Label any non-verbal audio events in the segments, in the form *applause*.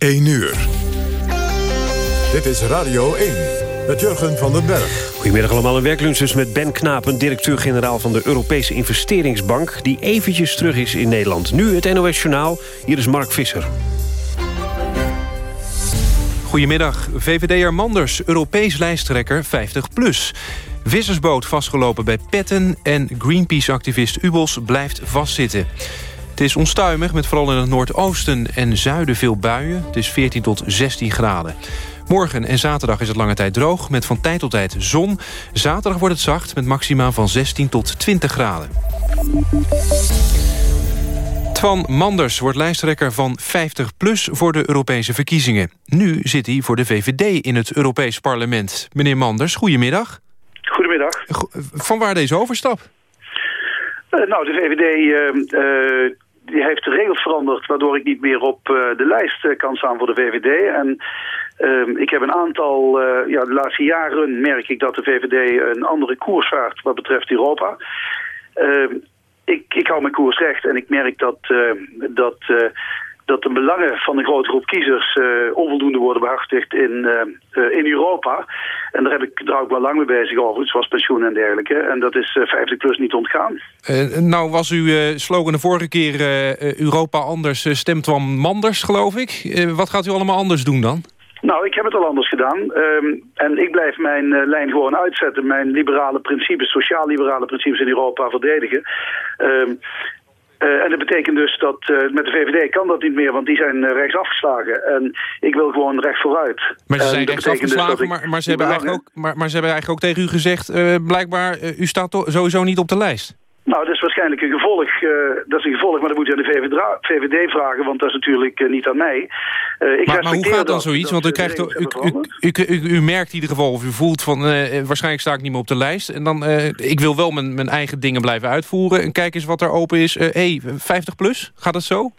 1 uur. Dit is Radio 1 met Jurgen van den Berg. Goedemiddag allemaal, een werklunch dus met Ben Knapen... directeur-generaal van de Europese Investeringsbank... die eventjes terug is in Nederland. Nu het NOS Journaal, hier is Mark Visser. Goedemiddag. VVD'er Manders, Europees lijsttrekker 50PLUS. Vissersboot vastgelopen bij Petten... en Greenpeace-activist Ubos blijft vastzitten. Het is onstuimig, met vooral in het noordoosten en zuiden veel buien. Het is 14 tot 16 graden. Morgen en zaterdag is het lange tijd droog, met van tijd tot tijd zon. Zaterdag wordt het zacht, met maxima van 16 tot 20 graden. Twan Manders wordt lijsttrekker van 50PLUS voor de Europese verkiezingen. Nu zit hij voor de VVD in het Europees Parlement. Meneer Manders, goedemiddag. Goedemiddag. Van waar deze overstap? Uh, nou, de VVD uh, uh, die heeft de regels veranderd... waardoor ik niet meer op de lijst kan staan voor de VVD. En ehm, ik heb een aantal... ja, de laatste jaren merk ik dat de VVD een andere koers vaart... wat betreft Europa. Ehm, ik, ik hou mijn koers recht en ik merk dat... dat dat de belangen van een grote groep kiezers uh, onvoldoende worden behartigd in, uh, in Europa. En daar, heb ik, daar ik wel lang mee bezig over, zoals pensioen en dergelijke. En dat is 50 plus niet ontgaan. nou was uw slogan de vorige keer Europa anders, stemt van Manders, geloof ik. wat gaat u allemaal anders doen dan? Nou, ik heb het al anders gedaan. Um, en ik blijf mijn uh, lijn gewoon uitzetten. Mijn liberale principes, sociaal-liberale principes in Europa verdedigen. Um, uh, en dat betekent dus dat uh, met de VVD kan dat niet meer, want die zijn uh, rechts afgeslagen. En ik wil gewoon recht vooruit. Maar ze zijn rechts dus afgeslagen, dus maar, maar, ze hebben eigenlijk ook, maar, maar, ze hebben eigenlijk ook tegen u gezegd... blijkbaar, u staat sowieso niet op de lijst. Nou, dat is waarschijnlijk een gevolg. Uh, dat is een gevolg, maar dat moet je aan de VVD, VVD vragen, want dat is natuurlijk uh, niet aan mij. Uh, ik maar, maar, hoe gaat dan zoiets? Want u, krijgt, u, u, u, u, merkt in ieder geval, of u voelt van, waarschijnlijk sta ik niet meer op de lijst. En dan, ik wil wel mijn, mijn eigen dingen blijven uitvoeren. En kijk eens wat er open is. Hé, hey, 50 plus, gaat het zo?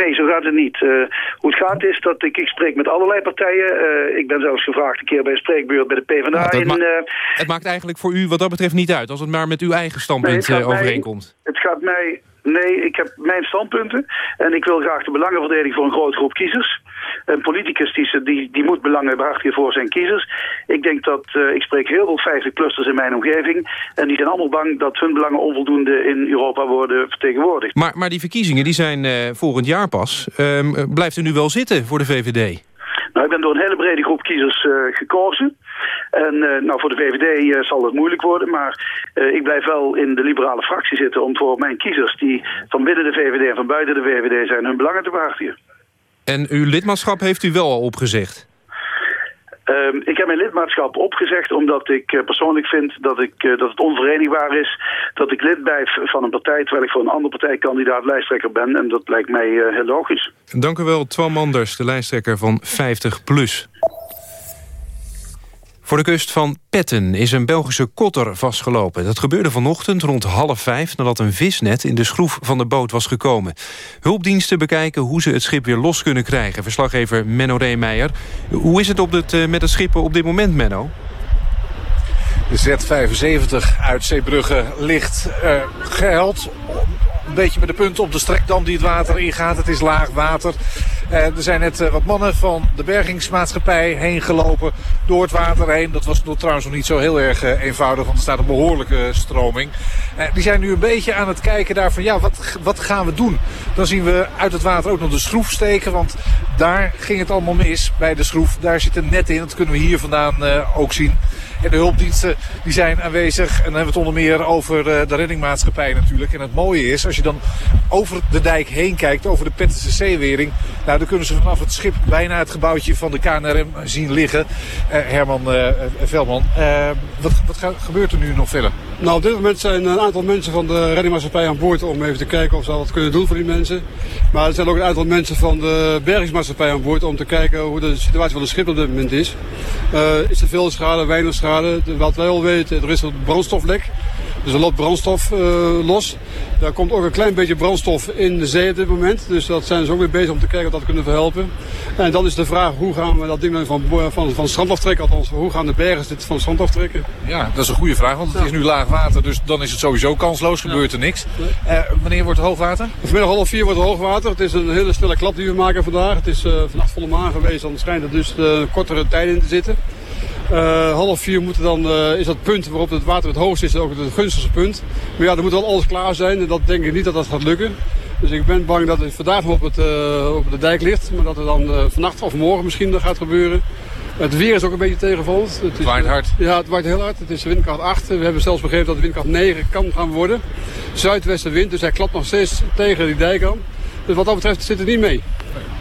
Nee, zo gaat het niet. Uh, hoe het gaat is dat ik, ik spreek met allerlei partijen. Uh, ik ben zelfs gevraagd een keer bij een spreekbeurt bij de PvdA. in, ma uh, het maakt eigenlijk voor u wat dat betreft niet uit... als het maar met uw eigen standpunt nee, overeenkomt. het gaat mij Nee, ik heb mijn standpunten. En ik wil graag de belangen verdedigen voor een grote groep kiezers. Een politicus die, die, die moet belangen behartigen voor zijn kiezers. Ik denk dat, uh, ik spreek heel veel 50 clusters in mijn omgeving. En die zijn allemaal bang dat hun belangen onvoldoende in Europa worden vertegenwoordigd. Maar, maar die verkiezingen die zijn uh, volgend jaar pas. Uh, blijft u nu wel zitten voor de VVD? Nou, ik ben door een hele brede groep kiezers uh, gekozen. En uh, nou, voor de VVD uh, zal het moeilijk worden, maar ik blijf wel in de liberale fractie zitten om voor mijn kiezers die van binnen de VVD en van buiten de VVD zijn hun belangen te behartigen. En uw lidmaatschap heeft u wel al opgezegd? Um, ik heb mijn lidmaatschap opgezegd omdat ik uh, persoonlijk vind dat, ik, uh, dat het onverenigbaar is dat ik lid blijf van een partij terwijl ik voor een andere partijkandidaat lijsttrekker ben. En dat lijkt mij uh, heel logisch. Dank u wel, Twan Manders, de lijsttrekker van 50PLUS. Voor de kust van Petten is een Belgische kotter vastgelopen. Dat gebeurde vanochtend rond half vijf nadat een visnet in de schroef van de boot was gekomen. Hulpdiensten bekijken hoe ze het schip weer los kunnen krijgen. Verslaggever Menno Reemeijer. Hoe is het op eh, met het schip op dit moment, Menno? De Z75 uit Zeebrugge ligt uh, geheld een beetje met de punten op de strekdam die het water ingaat. Het is laag water. Uh, er zijn net uh, wat mannen van de bergingsmaatschappij heen gelopen door het water heen. Dat was nog trouwens nog niet zo heel erg uh, eenvoudig, want er staat een behoorlijke stroming. die zijn nu een beetje aan het kijken daar van ja, wat, wat gaan we doen? Dan zien we uit het water ook nog de schroef steken, want daar ging het allemaal mis bij de schroef. Daar zit een net in, dat kunnen we hier vandaan ook zien. De hulpdiensten die zijn aanwezig. En dan hebben we het onder meer over de reddingmaatschappij natuurlijk. En het mooie is, als je dan over de dijk heen kijkt, over de Pettense Zeewering. Nou, dan kunnen ze vanaf het schip bijna het gebouwtje van de KNRM zien liggen. Uh, Herman Veldman, uh, wat, wat gebeurt er nu nog verder? Nou, op dit moment zijn een aantal mensen van de reddingmaatschappij aan boord om even te kijken of ze wat kunnen doen voor die mensen. Maar er zijn ook een aantal mensen van de bergingsmaatschappij aan boord om te kijken hoe de situatie van het schip op dit moment is. is er veel schade, weinig schade? Wat wij al weten, er is een brandstoflek. Dus er loopt brandstof los. Daar komt ook een klein beetje brandstof in de zee op dit moment. Dus dat zijn ze ook weer bezig om te kijken of dat kunnen verhelpen. En dan is de vraag hoe gaan we dat ding van, van, van strand aftrekken. Althans, hoe gaan de bergen dit van strand aftrekken? Ja, dat is een goede vraag. Want het is nu laag water. Dus dan is het sowieso kansloos. Gebeurt er niks. Uh, wanneer wordt het hoogwater? Vanmiddag half vier wordt het hoogwater. Het is een hele snelle klap die we maken vandaag. Het is uh, vannacht volle maan geweest. Dan schijnt er dus kortere tijd in te zitten. Uh, half vier moet dan, uh, is dat punt waarop het water het hoogst is ook het gunstigste punt. Maar ja, er moet wel alles klaar zijn en dat denk ik niet dat dat gaat lukken. Dus ik ben bang dat het vandaag nog op, het, uh, op de dijk ligt, maar dat het dan vannacht of morgen misschien gaat gebeuren. Het weer is ook een beetje tegenvallend. Het, is, waait hard. Ja, het waait heel hard. Het is windkracht 8. We hebben zelfs begrepen dat de windkracht 9 kan gaan worden. Zuidwestenwind, dus hij klapt nog steeds tegen die dijk aan. Dus wat dat betreft zit het niet mee.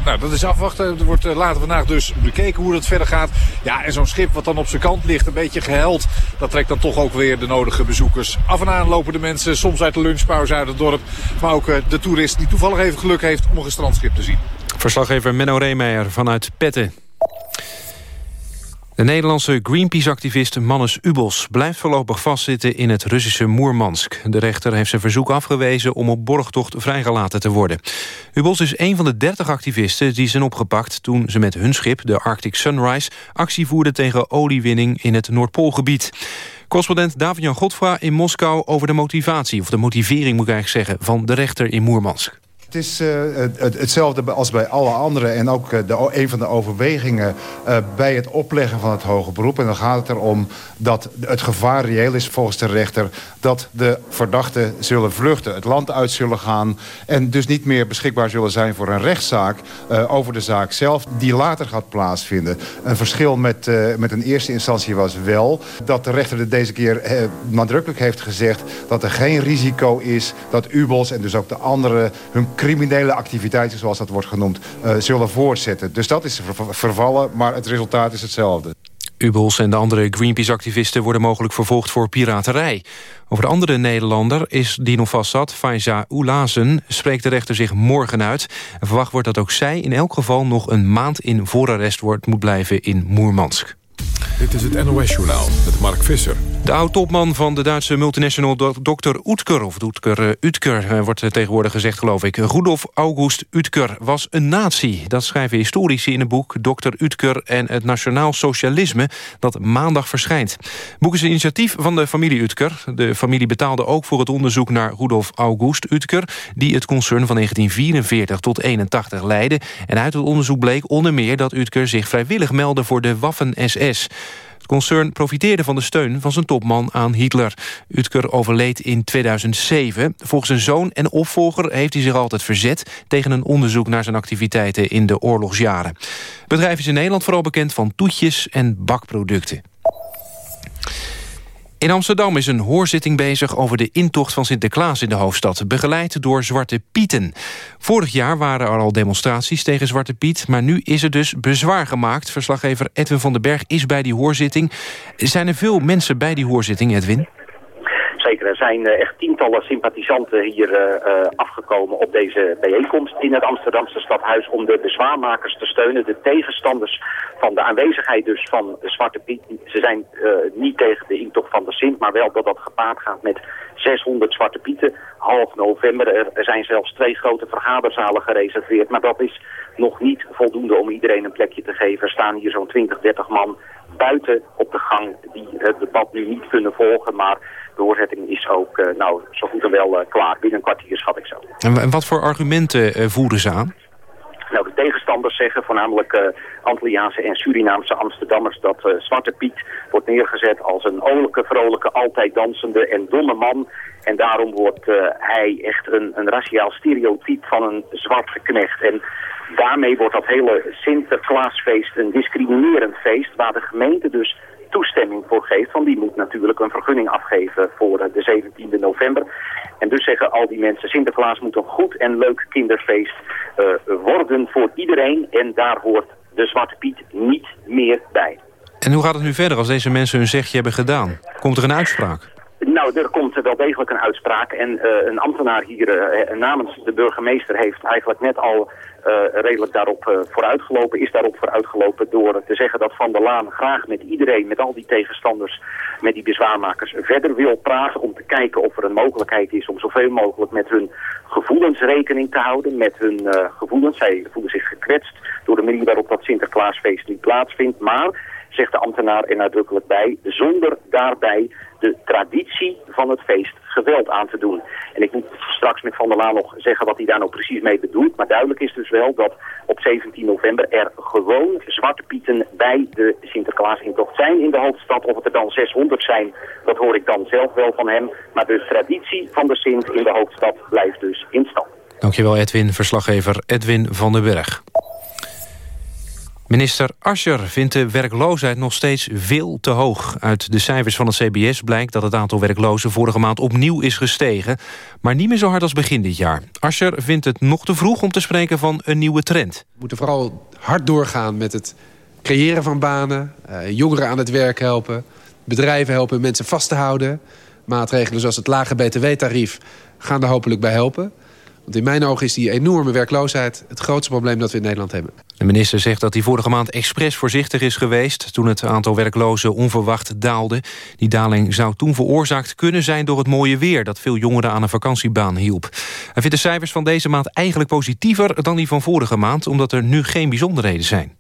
Nou, dat is afwachten. Er wordt later vandaag dus bekeken hoe het verder gaat. Ja, en zo'n schip wat dan op zijn kant ligt, een beetje geheld. Dat trekt dan toch ook weer de nodige bezoekers. Af en aan lopen de mensen soms uit de lunchpauze uit het dorp. Maar ook de toerist die toevallig even geluk heeft om een strandschip te zien. Verslaggever Menno Reemeijer vanuit Petten. De Nederlandse Greenpeace-activist Mannes Ubos blijft voorlopig vastzitten in het Russische Moermansk. De rechter heeft zijn verzoek afgewezen om op borgtocht vrijgelaten te worden. Ubos is een van de 30 activisten die zijn opgepakt toen ze met hun schip, de Arctic Sunrise, actie voerden tegen oliewinning in het Noordpoolgebied. Correspondent David-Jan Godfra in Moskou over de motivatie, of de motivering moet ik eigenlijk zeggen, van de rechter in Moermansk. Het is uh, het, hetzelfde als bij alle anderen. En ook uh, de, een van de overwegingen uh, bij het opleggen van het hoge beroep. En dan gaat het erom dat het gevaar reëel is volgens de rechter... dat de verdachten zullen vluchten, het land uit zullen gaan... en dus niet meer beschikbaar zullen zijn voor een rechtszaak... over de zaak zelf, die later gaat plaatsvinden. Een verschil met, met een eerste instantie was wel... dat de rechter er deze keer nadrukkelijk heeft gezegd... dat er geen risico is dat Ubels en dus ook de anderen... hun criminele activiteiten, zoals dat wordt genoemd, uh, zullen voortzetten. Dus dat is vervallen, maar het resultaat is hetzelfde. Ubels en de andere Greenpeace-activisten worden mogelijk vervolgd voor piraterij. Over de andere Nederlander is vast zat, Faiza Oelazen, spreekt de rechter zich morgen uit. En verwacht wordt dat ook zij in elk geval nog een maand in voorarrest wordt, moet blijven in Moermansk. Dit is het NOS-journaal met Mark Visser. De oud-topman van de Duitse multinational Dr. Utker... of Utker, uh, Utker uh, wordt tegenwoordig gezegd, geloof ik... Rudolf August Utker was een nazi. Dat schrijven historici in het boek Dr. Utker en het Nationaal Socialisme... dat maandag verschijnt. Het boek is een initiatief van de familie Utker. De familie betaalde ook voor het onderzoek naar Rudolf August Utker... die het concern van 1944 tot 81 leidde. En uit het onderzoek bleek onder meer dat Utker zich vrijwillig meldde... voor de Waffen-SS... Het concern profiteerde van de steun van zijn topman aan Hitler. Utker overleed in 2007. Volgens zijn zoon en opvolger heeft hij zich altijd verzet... tegen een onderzoek naar zijn activiteiten in de oorlogsjaren. Het bedrijf is in Nederland vooral bekend van toetjes en bakproducten. In Amsterdam is een hoorzitting bezig over de intocht van Sinterklaas in de hoofdstad, begeleid door Zwarte Pieten. Vorig jaar waren er al demonstraties tegen Zwarte Piet, maar nu is er dus bezwaar gemaakt. Verslaggever Edwin van den Berg is bij die hoorzitting. Zijn er veel mensen bij die hoorzitting, Edwin? Er zijn uh, echt tientallen sympathisanten hier uh, afgekomen op deze bijeenkomst in het Amsterdamse stadhuis om de bezwaarmakers te steunen, de tegenstanders van de aanwezigheid dus van de Zwarte Piet. Ze zijn niet tegen de intocht van de Sint, maar wel dat dat gepaard gaat met 600 Zwarte Pieten. Half november, er, er zijn zelfs twee grote vergaderzalen gereserveerd, maar dat is nog niet voldoende om iedereen een plekje te geven. Er staan hier zo'n 20, 30 man buiten op de gang die het debat nu niet kunnen volgen, maar de hoorzetting is ook uh, nou, zo goed en wel uh, klaar. Binnen een kwartier schat ik zo. En wat voor argumenten uh, voeren ze aan? Nou, de tegenstanders zeggen, voornamelijk uh, Antilliaanse en Surinaamse Amsterdammers... dat uh, Zwarte Piet wordt neergezet als een olijke, vrolijke, altijd dansende en domme man. En daarom wordt uh, hij echt een, een raciaal stereotype van een zwarte knecht. En daarmee wordt dat hele Sinterklaasfeest een discriminerend feest... waar de gemeente dus toestemming voor geeft. Want die moet natuurlijk een vergunning afgeven voor de 17e november. En dus zeggen al die mensen, Sinterklaas moet een goed en leuk kinderfeest uh, worden voor iedereen. En daar hoort de Zwarte Piet niet meer bij. En hoe gaat het nu verder als deze mensen hun zegje hebben gedaan? Komt er een uitspraak? Nou, er komt wel degelijk een uitspraak. En uh, een ambtenaar hier uh, namens de burgemeester heeft eigenlijk net al redelijk daarop vooruitgelopen. Is daarop vooruitgelopen door te zeggen dat Van der Laan graag met iedereen, met al die tegenstanders, met die bezwaarmakers, verder wil praten om te kijken of er een mogelijkheid is om zoveel mogelijk met hun gevoelens rekening te houden. Met hun gevoelens. Zij voelen zich gekwetst door de manier waarop dat Sinterklaasfeest nu plaatsvindt. Maar zegt de ambtenaar er nadrukkelijk bij, zonder daarbij de traditie van het feest geweld aan te doen. En ik moet straks met Van der Laan nog zeggen wat hij daar nou precies mee bedoelt. Maar duidelijk is dus wel dat op 17 november er gewoon zwarte pieten bij de Sinterklaasintocht zijn in de hoofdstad. Of het er dan 600 zijn, dat hoor ik dan zelf wel van hem. Maar de traditie van de Sint in de hoofdstad blijft dus in stand. Dankjewel Edwin, verslaggever Edwin van den Berg. Minister Ascher vindt de werkloosheid nog steeds veel te hoog. Uit de cijfers van het CBS blijkt dat het aantal werklozen vorige maand opnieuw is gestegen. Maar niet meer zo hard als begin dit jaar. Ascher vindt het nog te vroeg om te spreken van een nieuwe trend. We moeten vooral hard doorgaan met het creëren van banen. Uh, jongeren aan het werk helpen. Bedrijven helpen mensen vast te houden. Maatregelen zoals het lage btw-tarief gaan er hopelijk bij helpen. Want in mijn ogen is die enorme werkloosheid het grootste probleem dat we in Nederland hebben. De minister zegt dat hij vorige maand expres voorzichtig is geweest... toen het aantal werklozen onverwacht daalde. Die daling zou toen veroorzaakt kunnen zijn door het mooie weer... dat veel jongeren aan een vakantiebaan hielp. Hij vindt de cijfers van deze maand eigenlijk positiever dan die van vorige maand... omdat er nu geen bijzonderheden zijn.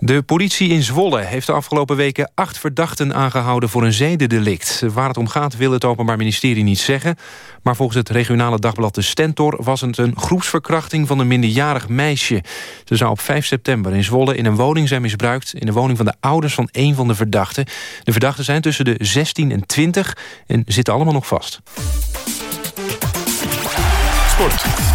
De politie in Zwolle heeft de afgelopen weken acht verdachten aangehouden voor een zedendelict. Waar het om gaat wil het Openbaar Ministerie niet zeggen. Maar volgens het regionale dagblad De Stentor was het een groepsverkrachting van een minderjarig meisje. Ze zou op 5 september in Zwolle in een woning zijn misbruikt... in de woning van de ouders van een van de verdachten. De verdachten zijn tussen de 16 en 20 en zitten allemaal nog vast. Sport.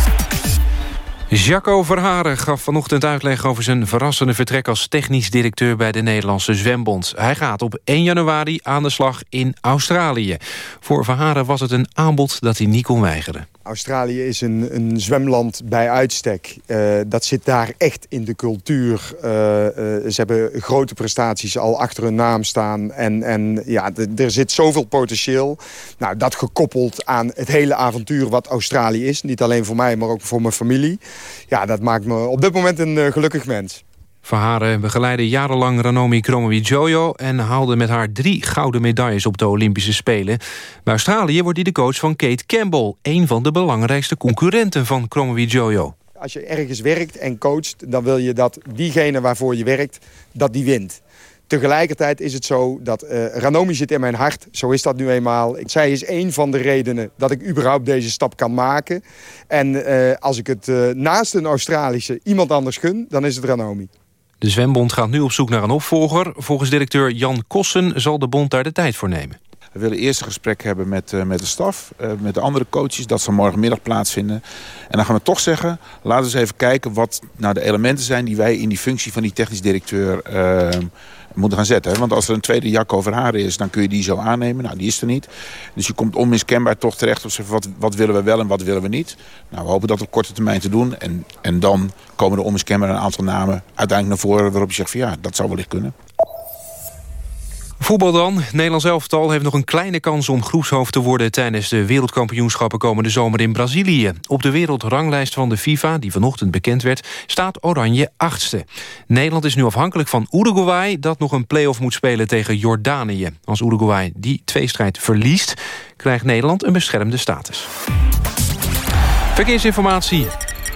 Jacco Verharen gaf vanochtend uitleg over zijn verrassende vertrek... als technisch directeur bij de Nederlandse Zwembond. Hij gaat op 1 januari aan de slag in Australië. Voor Verharen was het een aanbod dat hij niet kon weigeren. Australië is een, een zwemland bij uitstek. Uh, dat zit daar echt in de cultuur. Uh, uh, ze hebben grote prestaties al achter hun naam staan. En, en ja, er zit zoveel potentieel. Nou, dat gekoppeld aan het hele avontuur wat Australië is. Niet alleen voor mij, maar ook voor mijn familie. Ja, dat maakt me op dit moment een gelukkig mens. Verharen begeleidde jarenlang Ranomi Kromowidjojo... en haalde met haar drie gouden medailles op de Olympische Spelen. Bij Australië wordt hij de coach van Kate Campbell... een van de belangrijkste concurrenten van Kromowidjojo. Als je ergens werkt en coacht, dan wil je dat diegene waarvoor je werkt... dat die wint. Tegelijkertijd is het zo dat uh, Ranomi zit in mijn hart. Zo is dat nu eenmaal. Zij is een van de redenen dat ik überhaupt deze stap kan maken. En uh, als ik het naast een Australische iemand anders gun, dan is het Ranomi. De Zwembond gaat nu op zoek naar een opvolger. Volgens directeur Jan Kossen zal de bond daar de tijd voor nemen. We willen eerst een gesprek hebben met, uh, met de staf, uh, met de andere coaches. Dat zal morgenmiddag plaatsvinden. En dan gaan we toch zeggen, laten we eens even kijken wat nou de elementen zijn... die wij in die functie van die technisch directeur uh, moeten gaan zetten. Want als er een tweede jak over haar is, dan kun je die zo aannemen. Nou, die is er niet. Dus je komt onmiskenbaar toch terecht op wat, wat willen we wel en wat willen we niet. Nou, we hopen dat op korte termijn te doen. En, en dan komen er onmiskenbaar een aantal namen uiteindelijk naar voren... waarop je zegt van ja, dat zou wellicht kunnen. Voetbal dan. Nederlands elftal heeft nog een kleine kans om groepshoofd te worden... tijdens de wereldkampioenschappen komende zomer in Brazilië. Op de wereldranglijst van de FIFA, die vanochtend bekend werd... staat Oranje achtste. Nederland is nu afhankelijk van Uruguay... dat nog een play-off moet spelen tegen Jordanië. Als Uruguay die tweestrijd verliest... krijgt Nederland een beschermde status. Verkeersinformatie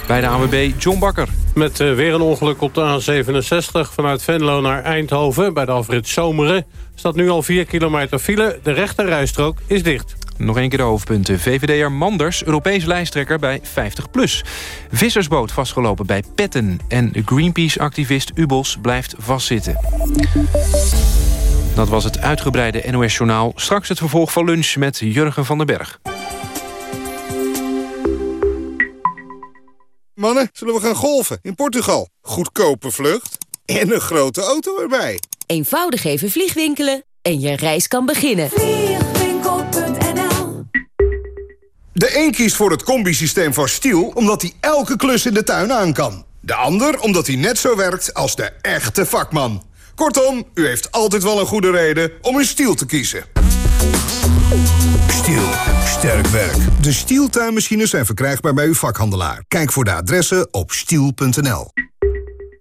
bij de ANWB John Bakker. Met uh, weer een ongeluk op de A67 vanuit Venlo naar Eindhoven... bij de afrit Zomeren staat nu al 4 kilometer file. De rechterrijstrook is dicht. Nog één keer de hoofdpunten. VVD'er Manders, Europees lijsttrekker bij 50PLUS. Vissersboot vastgelopen bij Petten. En Greenpeace-activist Ubos blijft vastzitten. Dat was het uitgebreide NOS-journaal. Straks het vervolg van lunch met Jurgen van den Berg. Mannen, zullen we gaan golven in Portugal? Goedkope vlucht en een grote auto erbij. Eenvoudig even vliegwinkelen en je reis kan beginnen. Vliegwinkel.nl De een kiest voor het combi-systeem van Stiel... omdat hij elke klus in de tuin aan kan. De ander omdat hij net zo werkt als de echte vakman. Kortom, u heeft altijd wel een goede reden om een Stiel te kiezen. Stiel. Sterk werk. De Stiel tuinmachines zijn verkrijgbaar bij uw vakhandelaar. Kijk voor de adressen op stiel.nl.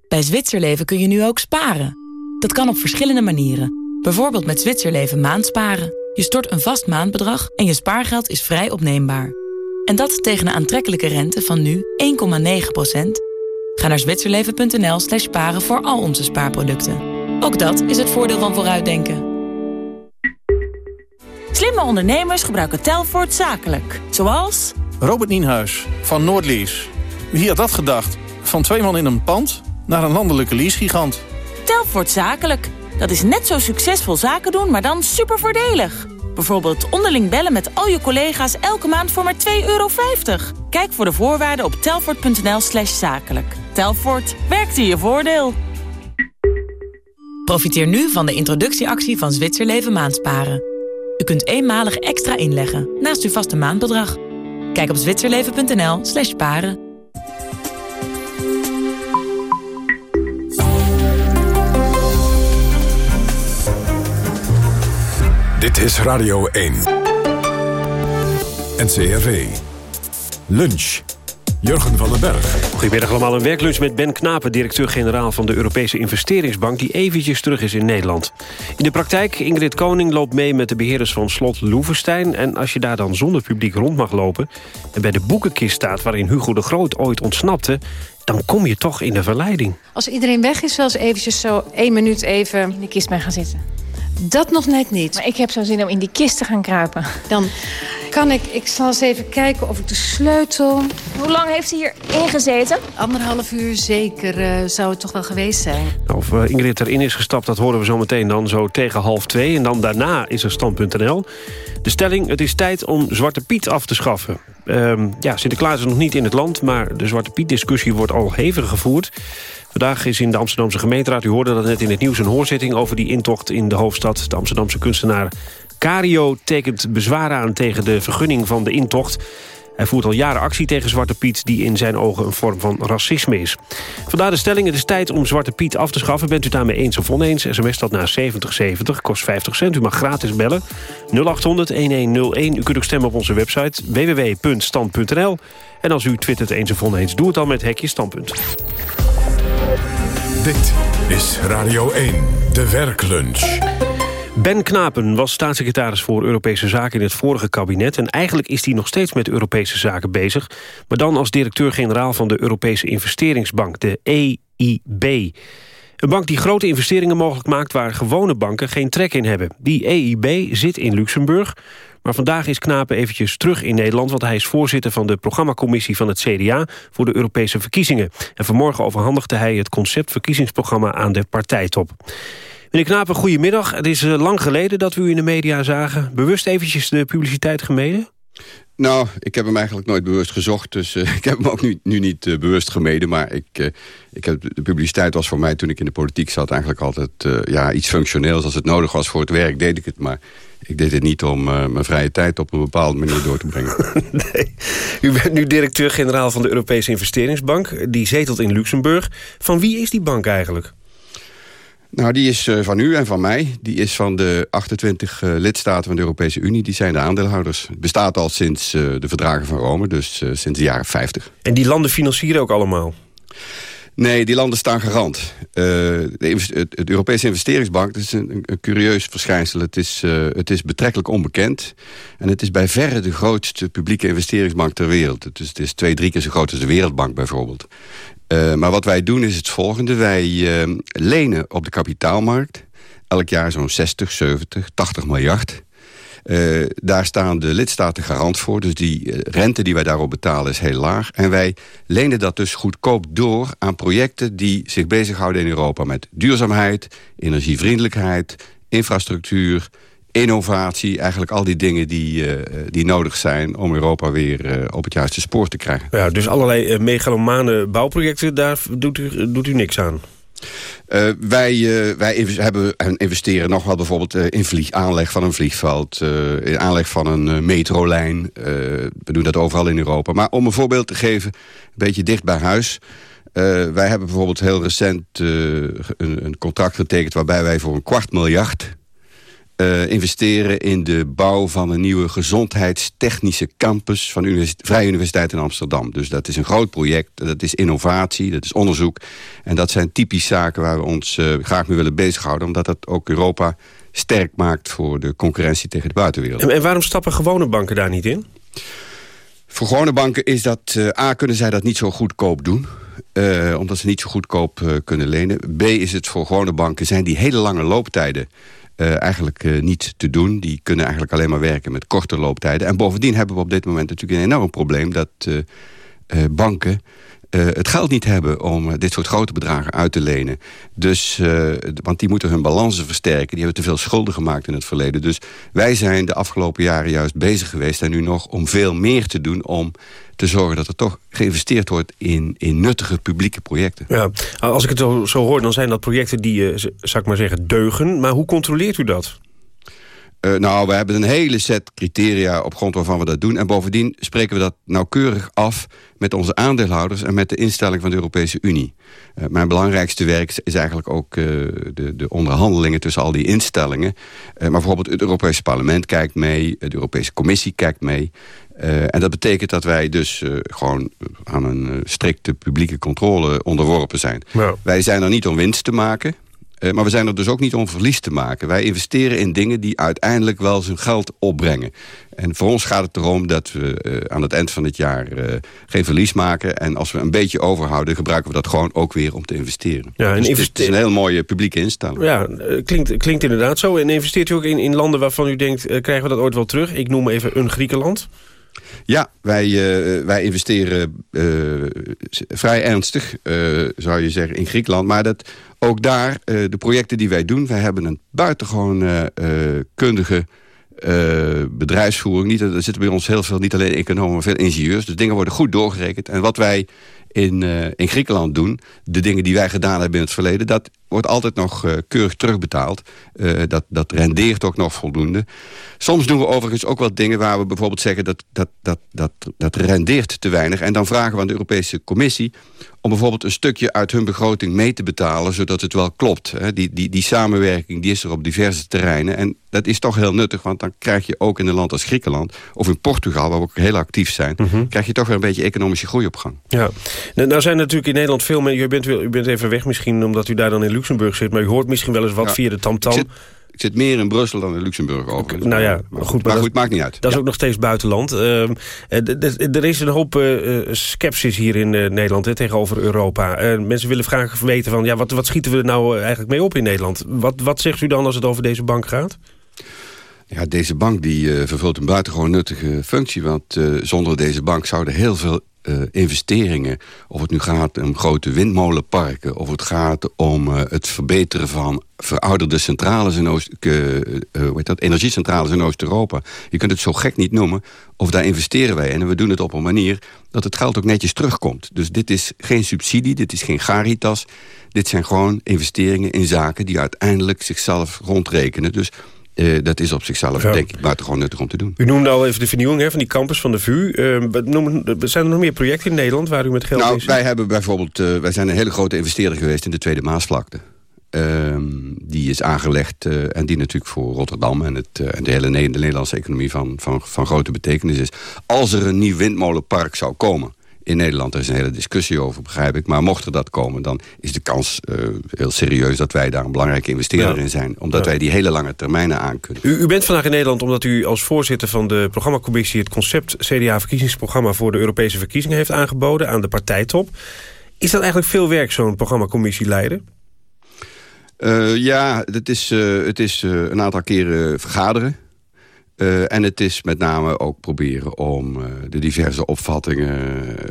Bij Zwitserleven kun je nu ook sparen. Dat kan op verschillende manieren. Bijvoorbeeld met Zwitserleven maandsparen. Je stort een vast maandbedrag en je spaargeld is vrij opneembaar. En dat tegen een aantrekkelijke rente van nu 1,9%. Ga naar zwitserleven.nl slash sparen voor al onze spaarproducten. Ook dat is het voordeel van vooruitdenken. Slimme ondernemers gebruiken Telfort zakelijk. Zoals... Robert Nienhuis van Noordlease. Wie had dat gedacht? Van twee man in een pand naar een landelijke leasegigant. Telfort zakelijk. Dat is net zo succesvol zaken doen, maar dan super voordelig. Bijvoorbeeld onderling bellen met al je collega's elke maand voor maar 2,50 euro. Kijk voor de voorwaarden op telfort.nl slash zakelijk. Telfort, werkt in je voordeel. Profiteer nu van de introductieactie van Zwitserleven Maandsparen. U kunt eenmalig extra inleggen naast uw vaste maandbedrag. Kijk op zwitserleven.nl slash paren. Dit is Radio 1. NCRV. Lunch. Jurgen van den Berg. Goedemiddag allemaal. Een werklunch met Ben Knapen, directeur-generaal van de Europese Investeringsbank... die eventjes terug is in Nederland. In de praktijk, Ingrid Koning loopt mee met de beheerders van slot Loevestein... en als je daar dan zonder publiek rond mag lopen... en bij de boekenkist staat waarin Hugo de Groot ooit ontsnapte... dan kom je toch in de verleiding. Als iedereen weg is, wel eens eventjes zo één minuut even in de kist bij gaan zitten. Dat nog net niet. Maar ik heb zo zin om in die kist te gaan kruipen. Dan kan ik, ik zal eens even kijken of ik de sleutel... Hoe lang heeft hij hier ingezeten? Anderhalf uur zeker uh, zou het toch wel geweest zijn. Of uh, Ingrid erin is gestapt, dat horen we zo meteen dan zo tegen half twee. En dan daarna is er stand.nl. De stelling, het is tijd om Zwarte Piet af te schaffen. Um, ja, Sinterklaas is nog niet in het land, maar de Zwarte Piet-discussie wordt al hevig gevoerd. Vandaag is in de Amsterdamse gemeenteraad, u hoorde dat net in het nieuws... een hoorzitting over die intocht in de hoofdstad. De Amsterdamse kunstenaar Cario tekent bezwaar aan tegen de vergunning van de intocht. Hij voert al jaren actie tegen Zwarte Piet... die in zijn ogen een vorm van racisme is. Vandaar de stelling, het is tijd om Zwarte Piet af te schaffen. Bent u daarmee eens of oneens? SMS dat naar 7070, kost 50 cent. U mag gratis bellen. 0800-1101. U kunt ook stemmen op onze website www.stand.nl. En als u twittert eens of oneens, doe het dan met hekje standpunt. Dit is Radio 1, de werklunch. Ben Knapen was staatssecretaris voor Europese Zaken in het vorige kabinet... en eigenlijk is hij nog steeds met Europese zaken bezig... maar dan als directeur-generaal van de Europese Investeringsbank, de EIB. Een bank die grote investeringen mogelijk maakt... waar gewone banken geen trek in hebben. Die EIB zit in Luxemburg... Maar vandaag is Knapen eventjes terug in Nederland... want hij is voorzitter van de programmacommissie van het CDA... voor de Europese verkiezingen. En vanmorgen overhandigde hij het conceptverkiezingsprogramma aan de partijtop. Meneer Knapen, goedemiddag. Het is uh, lang geleden dat we u in de media zagen. Bewust eventjes de publiciteit gemeden? Nou, ik heb hem eigenlijk nooit bewust gezocht. Dus uh, *laughs* ik heb hem ook nu, nu niet uh, bewust gemeden. Maar ik, uh, ik heb, de publiciteit was voor mij toen ik in de politiek zat... eigenlijk altijd ja, iets functioneels. Als het nodig was voor het werk, deed ik het. Maar ik deed het niet om mijn vrije tijd op een bepaalde manier door te brengen. *laughs* nee. U bent nu directeur-generaal van de Europese Investeringsbank. Die zetelt in Luxemburg. Van wie is die bank eigenlijk? Nou, die is uh, van u en van mij. Die is van de 28 uh, lidstaten van de Europese Unie. Die zijn de aandeelhouders. Het bestaat al sinds uh, de verdragen van Rome, dus sinds de jaren 50. En die landen financieren ook allemaal? Nee, die landen staan garant. de, het, Europese investeringsbank dat is een, een curieus verschijnsel. Het is, het is betrekkelijk onbekend. En het is bij verre de grootste publieke investeringsbank ter wereld. Het is, het is twee, drie keer zo groot als de Wereldbank bijvoorbeeld. Uh, maar wat wij doen is het volgende. Wij uh, lenen op de kapitaalmarkt. Elk jaar zo'n 60, 70, 80 miljard. Uh, daar staan de lidstaten garant voor. Dus die rente die wij daarop betalen is heel laag. En wij lenen dat dus goedkoop door aan projecten... die zich bezighouden in Europa met duurzaamheid, energievriendelijkheid... infrastructuur, innovatie, eigenlijk al die dingen die, uh, die nodig zijn... om Europa weer uh, op het juiste spoor te krijgen. Ja, dus allerlei uh, megalomane bouwprojecten, daar doet u, doet u niks aan? wij, wij hebben en investeren nog wel bijvoorbeeld in vlieg, aanleg van een vliegveld... in aanleg van een metrolijn. we doen dat overal in Europa. Maar om een voorbeeld te geven, een beetje dicht bij huis... wij hebben bijvoorbeeld heel recent een, een contract getekend... waarbij wij voor een kwart miljard uh, investeren in de bouw van een nieuwe gezondheidstechnische campus... van de Vrije Universiteit in Amsterdam. Dus dat is een groot project, dat is innovatie, dat is onderzoek. En dat zijn typisch zaken waar we ons uh, graag mee willen bezighouden... omdat dat ook Europa sterk maakt voor de concurrentie tegen de buitenwereld. En, en waarom stappen gewone banken daar niet in? Voor gewone banken is dat... Uh, A, kunnen zij dat niet zo goedkoop doen... Uh, omdat ze niet zo goedkoop uh, kunnen lenen. B is het voor gewone banken zijn die hele lange looptijden uh, eigenlijk uh, niet te doen. Die kunnen eigenlijk alleen maar werken met korte looptijden. En bovendien hebben we op dit moment natuurlijk een enorm probleem... dat uh, banken het geld niet hebben om dit soort grote bedragen uit te lenen. Dus, want die moeten hun balansen versterken. Die hebben te veel schulden gemaakt in het verleden. Dus wij zijn de afgelopen jaren juist bezig geweest... en nu nog om veel meer te doen om te zorgen dat er toch geïnvesteerd wordt in, in nuttige publieke projecten. Ja, als ik het zo, zo hoor, dan zijn dat projecten die, uh, zou ik maar zeggen, deugen. Maar hoe controleert u dat? Uh, nou, we hebben een hele set criteria op grond waarvan we dat doen. En bovendien spreken we dat nauwkeurig af met onze aandeelhouders... en met de instelling van de Europese Unie. Uh, mijn belangrijkste werk is eigenlijk ook uh, de, de, onderhandelingen tussen al die instellingen. maar bijvoorbeeld het Europese parlement kijkt mee, de Europese Commissie kijkt mee... En dat betekent dat wij dus gewoon aan een strikte publieke controle onderworpen zijn. Ja. Wij zijn er niet om winst te maken. Maar we zijn er dus ook niet om verlies te maken. Wij investeren in dingen die uiteindelijk wel zijn geld opbrengen. En voor ons gaat het erom dat we aan het eind van het jaar geen verlies maken. En als we een beetje overhouden, gebruiken we dat gewoon ook weer om te investeren. Ja, dus het is een heel mooie publieke instelling. Ja, klinkt, klinkt inderdaad zo. En investeert u ook in, in landen waarvan u denkt, krijgen we dat ooit wel terug? Ik noem even een Griekenland. Ja, wij, uh, wij investeren uh, vrij ernstig, uh, zou je zeggen, in Griekenland. Maar dat, ook daar, de projecten die wij doen... wij hebben een buitengewoon kundige bedrijfsvoering. Niet, er zitten bij ons heel veel, niet alleen economen, maar veel ingenieurs. Dus dingen worden goed doorgerekend. En wat wij in, uh, in Griekenland doen... de dingen die wij gedaan hebben in het verleden... dat wordt altijd nog uh, keurig terugbetaald. Uh, dat, dat rendeert ook nog voldoende. Soms doen we overigens ook wat dingen waar we bijvoorbeeld zeggen... dat, dat, dat, dat, dat rendeert te weinig. En dan vragen we aan de Europese Commissie... om bijvoorbeeld een stukje uit hun begroting mee te betalen... zodat het wel klopt. Hè. Die, die, die samenwerking die is er op diverse terreinen. En dat is toch heel nuttig, want dan krijg je ook in een land als Griekenland... of in Portugal, waar we ook heel actief zijn... Mm -hmm. krijg je toch weer een beetje economische groei op gang. Ja. Nou zijn natuurlijk in Nederland veel mensen... U bent, u bent even weg misschien omdat u daar dan in Luxemburg zit... maar u hoort misschien wel eens wat ja. via de tamtam... -tam. Ik zit meer in Brussel dan in Luxemburg over. Nou ja, goed, maar, maar goed, maakt niet uit. Dat is ook nog steeds buitenland. Uh, er is een hoop uh, sceptisch hier in Nederland hè, tegenover Europa. mensen willen graag weten van, ja, wat, wat schieten we er nou eigenlijk mee op in Nederland? Wat, wat zegt u dan als het over deze bank gaat? Ja, deze bank die vervult een buitengewoon nuttige functie. Want zonder deze bank zouden heel veel uh, investeringen. Of het nu gaat om grote windmolenparken... of het gaat om uh, het verbeteren van verouderde centrales in Oost... Uh, hoe heet dat, energiecentrales in Oost-Europa. Je kunt het zo gek niet noemen. Of daar investeren wij in. En we doen het op een manier dat het geld ook netjes terugkomt. Dus dit is geen subsidie, dit is geen garitas. Dit zijn gewoon investeringen in zaken... die uiteindelijk zichzelf rondrekenen. Dus uh, dat is op zichzelf, ja. denk ik, buitengewoon nuttig om te doen. U noemde al even de vernieuwing hè, van die campus van de VU. Uh, noemen, zijn er nog meer projecten in Nederland waar u met geld nou, Wij, hebben bijvoorbeeld, uh, wij zijn een hele grote investeerder geweest in de Tweede Maasvlakte. Ehm, die is aangelegd en die natuurlijk voor Rotterdam en, het, en de hele ne de Nederlandse economie van, van, van grote betekenis is. Als er een nieuw windmolenpark zou komen in Nederland. Er is een hele discussie over, begrijp ik. Maar mocht er dat komen, dan is de kans uh, heel serieus... dat wij daar een belangrijke investeerder ja. in zijn. Omdat ja. wij die hele lange termijnen aankunnen. U, u bent vandaag in Nederland omdat u als voorzitter van de programmacommissie... het concept CDA-verkiezingsprogramma voor de Europese verkiezingen heeft aangeboden... aan de partijtop. Is dat eigenlijk veel werk, zo'n programmacommissie leiden? Uh, ja, het is, uh, het is een aantal keren vergaderen. Uh, en het is met name ook proberen om uh, de diverse opvattingen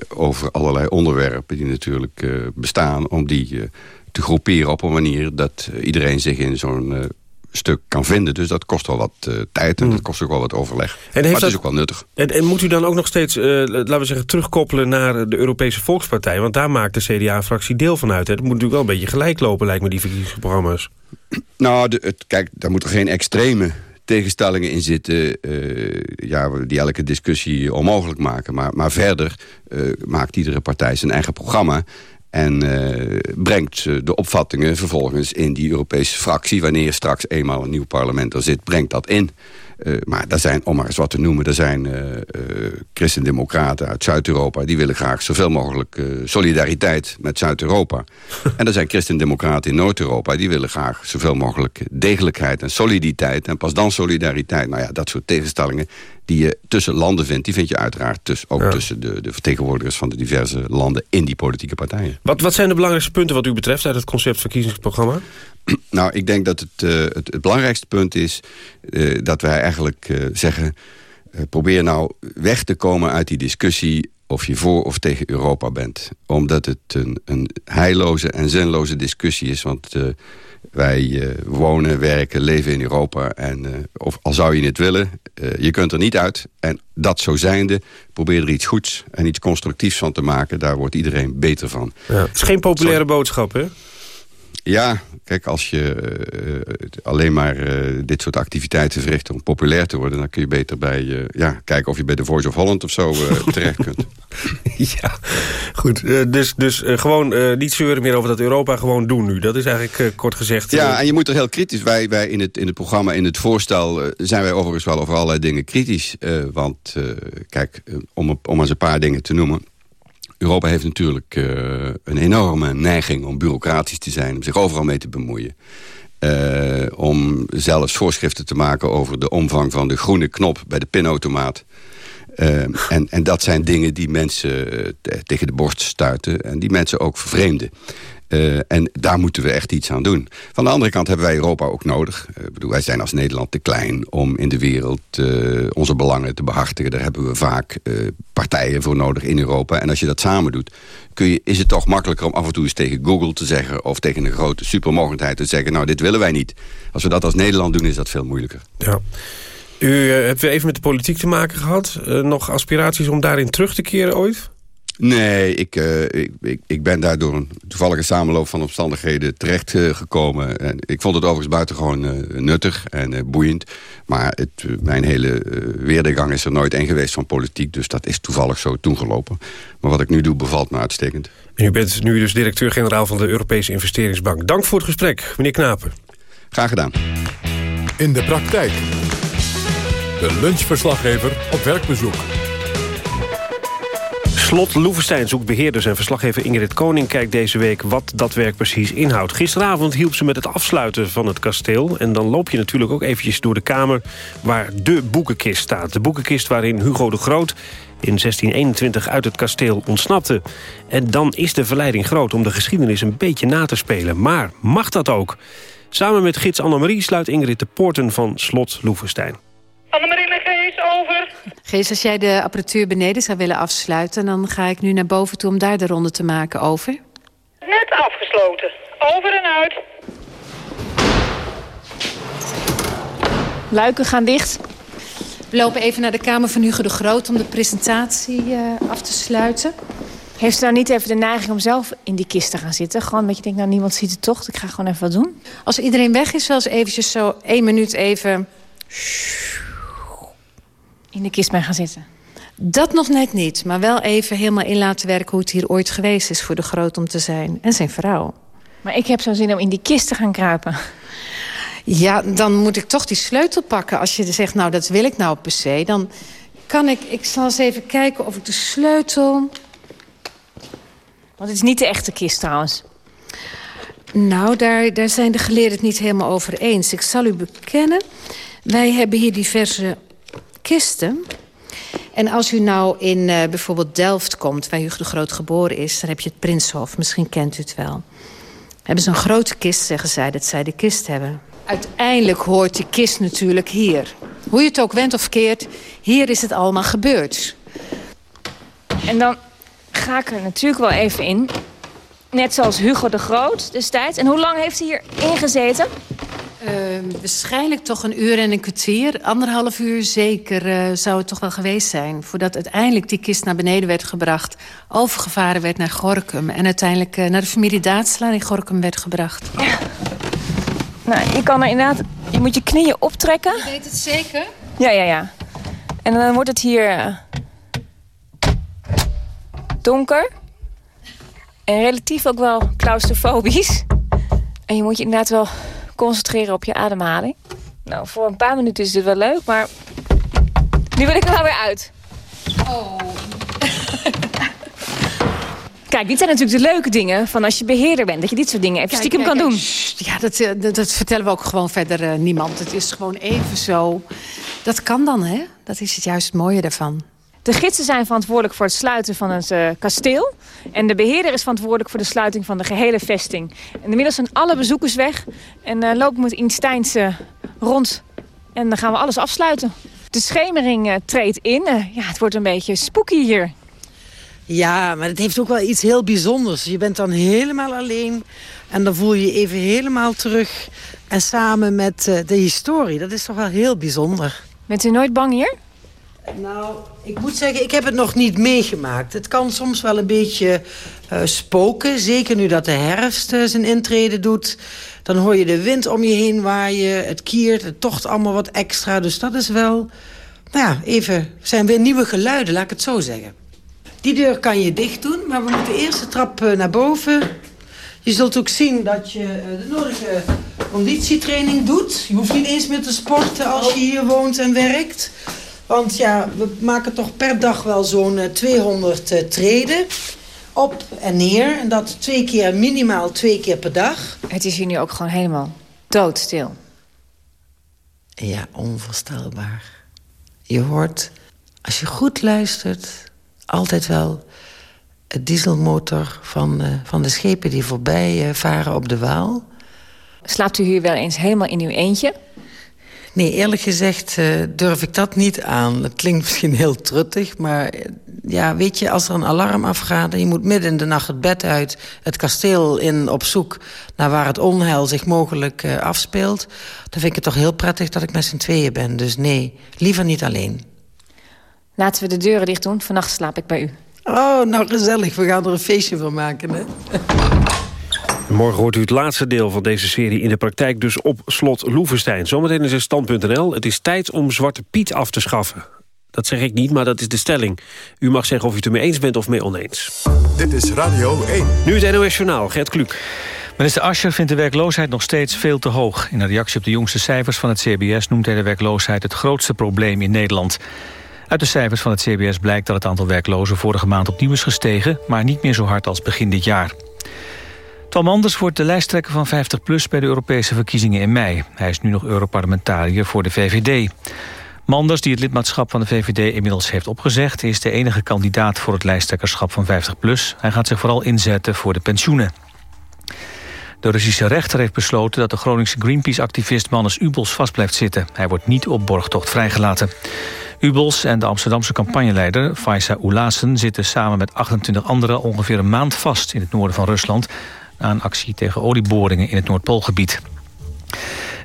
over allerlei onderwerpen die natuurlijk uh, bestaan, om die te groeperen op een manier dat iedereen zich in zo'n stuk kan vinden. Dus dat kost wel wat tijd en mm. dat kost ook wel wat overleg. En maar het dat, is ook wel nuttig. En, en moet u dan ook nog steeds, laten we zeggen, terugkoppelen naar de Europese Volkspartij? Want daar maakt de CDA-fractie deel van uit. Het moet natuurlijk wel een beetje gelijk lopen, lijkt me, die verkiezingsprogramma's. Nou, de, het, kijk, daar moeten geen extreme tegenstellingen in zitten... Uh, ja, die elke discussie onmogelijk maken. Maar, maar verder uh, maakt iedere partij zijn eigen programma. En uh, brengt de opvattingen vervolgens in die Europese fractie... wanneer straks eenmaal een nieuw parlement er zit, brengt dat in... Uh, maar er zijn, om maar eens wat te noemen... er zijn uh, christendemocraten uit Zuid-Europa... die willen graag zoveel mogelijk solidariteit met Zuid-Europa. *laughs* en er zijn christendemocraten in Noord-Europa... die willen graag zoveel mogelijk degelijkheid en soliditeit... en pas dan solidariteit. Nou ja, dat soort tegenstellingen die je tussen landen vindt... die vind je uiteraard tussen, ook tussen de, de vertegenwoordigers... van de diverse landen in die politieke partijen. Wat, wat zijn de belangrijkste punten wat u betreft... uit het conceptverkiezingsprogramma? *clears throat* Nou, ik denk dat het, uh, het, het, belangrijkste punt is... Uh, dat wij eigenlijk uh, zeggen... probeer nou weg te komen uit die discussie... of je voor of tegen Europa bent. Omdat het een, een heilloze en zinloze discussie is. Want wij wonen, werken, leven in Europa. En of, al zou je het willen, je kunt er niet uit. En dat zo zijnde, probeer er iets goeds en iets constructiefs van te maken. Daar wordt iedereen beter van. Ja, het is geen populaire boodschap, hè? Ja, kijk, als je uh, alleen maar uh, dit soort activiteiten verricht om populair te worden... dan kun je beter bij, uh, ja, kijken of je bij de Voice of Holland of zo *laughs* terecht kunt. ja, goed. dus dus gewoon niet zeuren meer over dat Europa gewoon doen nu. Dat is eigenlijk kort gezegd... Ja, en je moet er heel kritisch... Wij, wij in, het, in het programma, in het voorstel... zijn wij overigens wel over allerlei dingen kritisch. want, kijk, om, om eens een paar dingen te noemen... Europa heeft natuurlijk uh, een enorme neiging om bureaucratisch te zijn... om zich overal mee te bemoeien. Uh, om zelfs voorschriften te maken over de omvang van de groene knop bij de pinautomaat. Uh, en, en dat zijn dingen die mensen tegen de borst stuiten... en die mensen ook vervreemden. Uh, en daar moeten we echt iets aan doen. Van de andere kant hebben wij Europa ook nodig. Uh, bedoel, wij zijn als Nederland te klein om in de wereld uh, onze belangen te behartigen. Daar hebben we vaak partijen voor nodig in Europa. En als je dat samen doet, kun je, is het toch makkelijker om af en toe eens tegen Google te zeggen... of tegen een grote supermogendheid te zeggen... nou, dit willen wij niet. Als we dat als Nederland doen, is dat veel moeilijker. Ja. U hebt weer even met de politiek te maken gehad. nog aspiraties om daarin terug te keren ooit? Nee, ik, uh, ik, ik, ik, ben daar door een toevallige samenloop van omstandigheden terecht uh, gekomen. En ik vond het overigens buitengewoon uh, nuttig en boeiend. Maar het, mijn hele weerdegang is er nooit een geweest van politiek. Dus dat is toevallig zo toegelopen. Maar wat ik nu doe bevalt me uitstekend. En u bent nu dus directeur-generaal van de Europese Investeringsbank. Dank voor het gesprek, meneer Knapen. Graag gedaan. In de praktijk. De lunchverslaggever op werkbezoek. Slot Loevestein zoekt beheerders en verslaggever Ingrid Koning kijkt deze week wat dat werk precies inhoudt. Gisteravond hielp ze met het afsluiten van het kasteel. En dan loop je natuurlijk ook eventjes door de kamer waar de boekenkist staat. De boekenkist waarin Hugo de Groot in 1621 uit het kasteel ontsnapte. En dan is de verleiding groot om de geschiedenis een beetje na te spelen. Maar mag dat ook? Samen met gids Annemarie sluit Ingrid de poorten van Slot Loevestein. Annemarie Gees, over. Gees, als jij de apparatuur beneden zou willen afsluiten... dan ga ik nu naar boven toe om daar de ronde te maken. Over. Net afgesloten. Over en uit. Luiken gaan dicht. We lopen even naar de kamer van Hugo de Groot... om de presentatie uh, af te sluiten. Heeft u nou niet even de neiging om zelf in die kist te gaan zitten? Gewoon omdat je denkt, nou niemand ziet het toch. Ik ga gewoon even wat doen. Als iedereen weg is, wel eens eventjes zo één minuut even in de kist ben gaan zitten? Dat nog net niet, maar wel even helemaal in laten werken... hoe het hier ooit geweest is voor de groot om te zijn. En zijn vrouw. Maar ik heb zo'n zin om in die kist te gaan kruipen. Ja, dan moet ik toch die sleutel pakken. Als je zegt, nou, dat wil ik nou per se. Dan kan ik... Ik zal eens even kijken of ik de sleutel... Want het is niet de echte kist trouwens. Nou, daar, daar zijn de geleerden het niet helemaal over eens. Ik zal u bekennen. Wij hebben hier diverse kisten. En als u nou in uh, bijvoorbeeld Delft komt, waar Hugo de Groot geboren is... dan heb je het Prinshof, misschien kent u het wel. Hebben ze een grote kist, zeggen zij, dat zij de kist hebben. Uiteindelijk hoort die kist natuurlijk hier. Hoe je het ook went of keert, hier is het allemaal gebeurd. En dan ga ik er natuurlijk wel even in. Net zoals Hugo de Groot destijds. En hoe lang heeft hij hier ingezeten? Uh, waarschijnlijk toch een uur en een kwartier. Anderhalf uur zeker uh, zou het toch wel geweest zijn. Voordat uiteindelijk die kist naar beneden werd gebracht. Overgevaren werd naar Gorkum. En uiteindelijk uh, naar de familie Daatselaar in Gorkum werd gebracht. Ja. Nou, je kan er inderdaad... Je moet je knieën optrekken. Je weet het zeker? Ja, ja, ja. En dan wordt het hier... donker. En relatief ook wel claustrofobisch. En je moet je inderdaad wel concentreren op je ademhaling. Nou, voor een paar minuten is dit wel leuk, maar... Nu wil ik er wel weer uit. Oh. *laughs* Kijk, dit zijn natuurlijk de leuke dingen van als je beheerder bent. Dat je dit soort dingen even stiekem kan doen. Ja, dat, eh, dat, dat vertellen we ook gewoon verder uh, niemand. Het is gewoon even zo. Dat kan dan, hè? Dat is het juist het mooie daarvan. De gidsen zijn verantwoordelijk voor het sluiten van het uh, kasteel. En de beheerder is verantwoordelijk voor de sluiting van de gehele vesting. En inmiddels zijn alle bezoekers weg. En uh, lopen met Insteins uh, rond. En dan gaan we alles afsluiten. De schemering treedt in. ja, het wordt een beetje spooky hier. Ja, maar het heeft ook wel iets heel bijzonders. Je bent dan helemaal alleen. En dan voel je je even helemaal terug. En samen met de historie. Dat is toch wel heel bijzonder. Bent u nooit bang hier? Nou, ik moet zeggen, ik heb het nog niet meegemaakt. Het kan soms wel een beetje uh, spoken. Zeker nu dat de herfst uh, zijn intrede doet. Dan hoor je de wind om je heen waaien. Het kiert, het tocht allemaal wat extra. Dus dat is wel... Nou ja, even... zijn weer nieuwe geluiden, laat ik het zo zeggen. Die deur kan je dicht doen, maar we moeten eerst de trap uh, naar boven. Je zult ook zien dat je de nodige conditietraining doet. Je hoeft niet eens meer te sporten als je hier woont en werkt. Want ja, we maken toch per dag wel zo'n 200 uh, treden. Op en neer. En dat twee keer, minimaal twee keer per dag. Het is hier nu ook gewoon helemaal doodstil. Ja, onvoorstelbaar. Je hoort, als je goed luistert, altijd wel het dieselmotor van, uh, van de schepen die voorbij uh, varen op de Waal. Slaapt u hier wel eens helemaal in uw eentje? Nee, eerlijk gezegd uh, durf ik dat niet aan. Het klinkt misschien heel truttig, maar ja, weet je, als er een alarm afgaat... en je moet midden in de nacht het bed uit, het kasteel in op zoek... naar waar het onheil zich mogelijk uh, afspeelt... dan vind ik het toch heel prettig dat ik met z'n tweeën ben. Dus nee, liever niet alleen. Laten we de deuren dicht doen. Vannacht slaap ik bij u. Oh, nou gezellig. We gaan er een feestje van maken, hè? Morgen hoort u het laatste deel van deze serie in de praktijk... dus op slot Loevestein. Zometeen is er stand.nl. Het is tijd om Zwarte Piet af te schaffen. Dat zeg ik niet, maar dat is de stelling. U mag zeggen of u het ermee eens bent of mee oneens. Dit is Radio 1. Nu het NOS Journaal, Gert Kluk. Minister Ascher vindt de werkloosheid nog steeds veel te hoog. In een reactie op de jongste cijfers van het CBS... noemt hij de werkloosheid het grootste probleem in Nederland. Uit de cijfers van het CBS blijkt dat het aantal werklozen... vorige maand opnieuw is gestegen, maar niet meer zo hard als begin dit jaar. Tom Anders wordt de lijsttrekker van 50PLUS bij de Europese verkiezingen in mei. Hij is nu nog Europarlementariër voor de VVD. Manders, die het lidmaatschap van de VVD inmiddels heeft opgezegd... is de enige kandidaat voor het lijsttrekkerschap van 50PLUS. Hij gaat zich vooral inzetten voor de pensioenen. De Russische rechter heeft besloten dat de Groningse Greenpeace-activist Mannes Ubels vast blijft zitten. Hij wordt niet op borgtocht vrijgelaten. Ubels en de Amsterdamse campagneleider Faisa Oelassen zitten samen met 28 anderen ongeveer een maand vast in het noorden van Rusland na een actie tegen olieboringen in het Noordpoolgebied.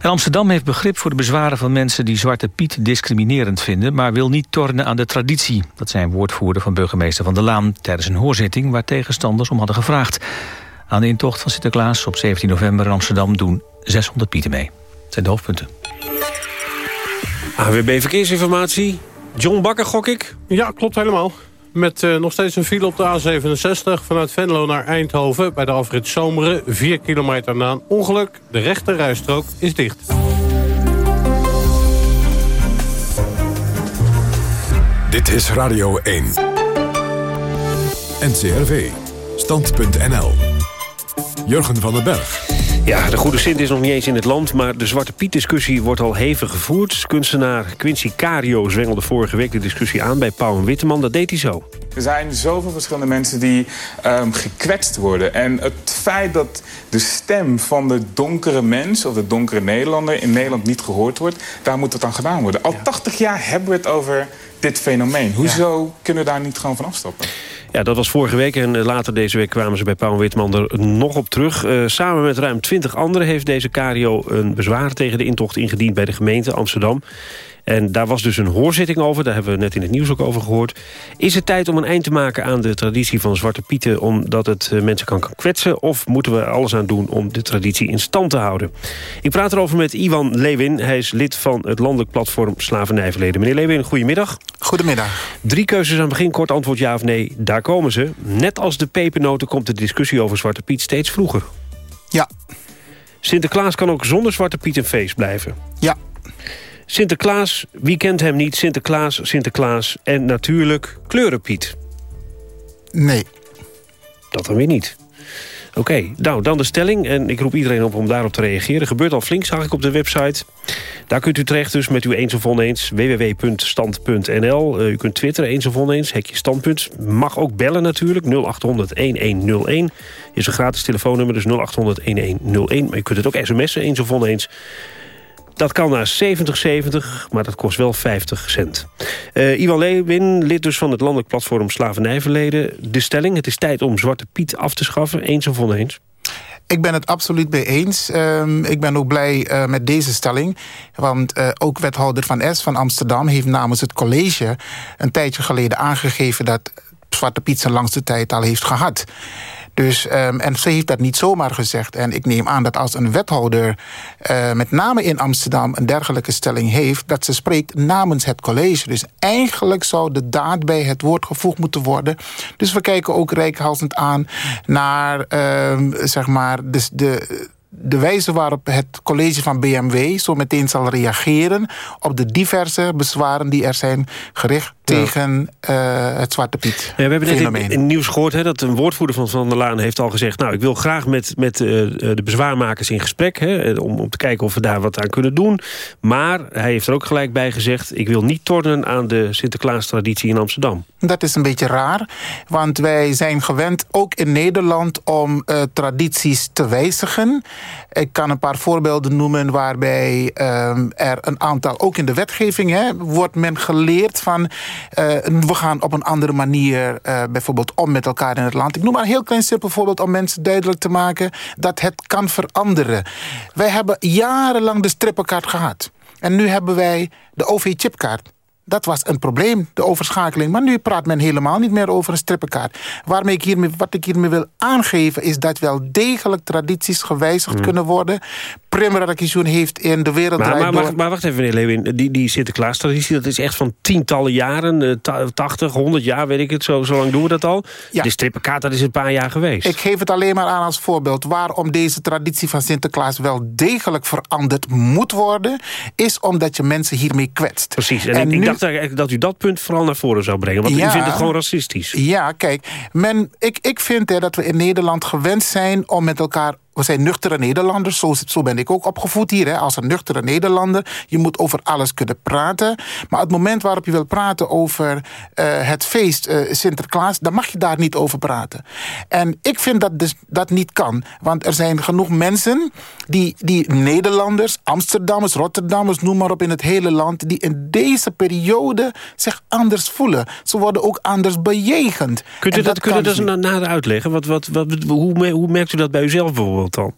En Amsterdam heeft begrip voor de bezwaren van mensen die Zwarte Piet discriminerend vinden, maar wil niet tornen aan de traditie. Dat zijn woordvoerder van burgemeester Van der Laan tijdens een hoorzitting waar tegenstanders om hadden gevraagd. Aan de intocht van Sinterklaas op 17 november in Amsterdam doen 600 Pieten mee. Dat zijn de hoofdpunten. AWB Verkeersinformatie. John Bakker, gok ik? Ja, klopt helemaal. Met uh, nog steeds een file op de A67 vanuit Venlo naar Eindhoven... bij de afrit Zomeren, 4 kilometer na een ongeluk. De rechte rijstrook is dicht. Dit is Radio 1. NCRV. Stand.nl. Jurgen van den Berg. Ja, de goede Sint is nog niet eens in het land... maar de Zwarte Piet-discussie wordt al hevig gevoerd. Kunstenaar Quincy Cario zwengelde vorige week de discussie aan... bij Pauw en Witteman, dat deed hij zo. Er zijn zoveel verschillende mensen die um, gekwetst worden. En het feit dat de stem van de donkere mens... of de donkere Nederlander in Nederland niet gehoord wordt... daar moet het aan gedaan worden. Al 80 jaar hebben we het over dit fenomeen. Hoezo ja. kunnen we daar niet gewoon van afstappen? Ja, dat was vorige week en later deze week kwamen ze bij Paul Witman er nog op terug. Uh, samen met ruim 20 anderen heeft deze Cario een bezwaar tegen de intocht ingediend bij de gemeente Amsterdam. En daar was dus een hoorzitting over, daar hebben we net in het nieuws ook over gehoord. Is het tijd om een eind te maken aan de traditie van Zwarte Pieten... omdat het eh, mensen kan kwetsen? Of moeten we alles aan doen om de traditie in stand te houden? Ik praat erover met Iwan Lewin. Hij is lid van het landelijk platform Slavernijverleden. Meneer Lewin, goedemiddag. Goedemiddag. Drie keuzes aan het begin, kort antwoord ja of nee. Daar komen ze. Net als de pepernoten komt de discussie over Zwarte Piet steeds vroeger. Ja. Sinterklaas kan ook zonder Zwarte Piet een feest blijven. Ja. Sinterklaas, wie kent hem niet? Sinterklaas, Sinterklaas en natuurlijk Kleurenpiet. Nee. Dat dan weer niet. Oké, nou dan de stelling. En ik roep iedereen op om daarop te reageren. Gebeurt al flink, zag ik op de website. Daar kunt u terecht dus met uw eens of oneens. www.stand.nl. Uh, u kunt twitteren eens of oneens. Hekje standpunt. Mag ook bellen natuurlijk. 0800-1101 is een gratis telefoonnummer. Dus 0800-1101. Maar u kunt het ook sms'en eens of oneens. Dat kan naar 7070, maar dat kost wel 50 cent. Uh, Iwan Lewin, lid dus van het landelijk platform Slavernijverleden. De stelling, het is tijd om Zwarte Piet af te schaffen. Eens of oneens? Ik ben het absoluut mee eens. Um, ik ben ook blij uh, met deze stelling. Want uh, ook wethouder Van S van Amsterdam... heeft namens het college een tijdje geleden aangegeven... dat Zwarte Piet zijn langste tijd al heeft gehad. Dus, um, en ze heeft dat niet zomaar gezegd. En ik neem aan dat als een wethouder, uh, met name in Amsterdam... een dergelijke stelling heeft, dat ze spreekt namens het college. Dus eigenlijk zou de daad bij het woord gevoegd moeten worden. Dus we kijken ook rijkhalsend aan naar, uh, zeg maar, de de wijze waarop het college van BMW zo meteen zal reageren op de diverse bezwaren die er zijn gericht tegen uh, het Zwarte Piet. Ja, we hebben net in, in nieuws gehoord hè, dat een woordvoerder van Van der Laan heeft al gezegd... nou, ik wil graag met, met uh, de bezwaarmakers in gesprek... Hè, om, om te kijken of we daar wat aan kunnen doen. Maar hij heeft er ook gelijk bij gezegd... ik wil niet tornen aan de Sinterklaas-traditie in Amsterdam. Dat is een beetje raar, want wij zijn gewend, ook in Nederland... om uh, tradities te wijzigen. Ik kan een paar voorbeelden noemen waarbij er een aantal... ook in de wetgeving hè, wordt men geleerd van... Uh, we gaan op een andere manier uh, bijvoorbeeld om met elkaar in het land. Ik noem maar een heel klein simpel voorbeeld om mensen duidelijk te maken dat het kan veranderen. Wij hebben jarenlang de strippenkaart gehad. En nu hebben wij de OV-chipkaart. Dat was een probleem, de overschakeling. Maar nu praat men helemaal niet meer over een strippenkaart. Waarmee ik hiermee, wat ik hiermee wil aangeven... is dat wel degelijk tradities gewijzigd mm. kunnen worden. Primera heeft in de wereld maar, maar, maar, maar, wacht even, meneer Lewin. Die, die Sinterklaas-traditie, dat is echt van tientallen jaren. 80, 100 jaar, weet ik het. Zo, zo lang doen we dat al. Ja. De strippenkaart, dat is een paar jaar geweest. Ik geef het alleen maar aan als voorbeeld. Waarom deze traditie van Sinterklaas wel degelijk veranderd moet worden... is omdat je mensen hiermee kwetst. Precies, en, en ik, nu... ik dacht eigenlijk dat u dat punt vooral naar voren zou brengen. Want ja, u vindt het gewoon racistisch. Ja, kijk, men, ik, ik vind hè, dat we in Nederland gewend zijn om met elkaar we zijn nuchtere Nederlanders, zo, zo ben ik ook opgevoed hier. Hè, als een nuchtere Nederlander. Je moet over alles kunnen praten. Maar het moment waarop je wil praten over uh, het feest uh, Sinterklaas... dan mag je daar niet over praten. En ik vind dat dus, dat niet kan. Want er zijn genoeg mensen, die, die Nederlanders... Amsterdammers, Rotterdammers, noem maar op in het hele land... die in deze periode zich anders voelen. Ze worden ook anders bejegend. Kunt u dat, dat, dat nader uitleggen? Wat, wat, wat, hoe, hoe merkt u dat bij uzelf bijvoorbeeld? Dan?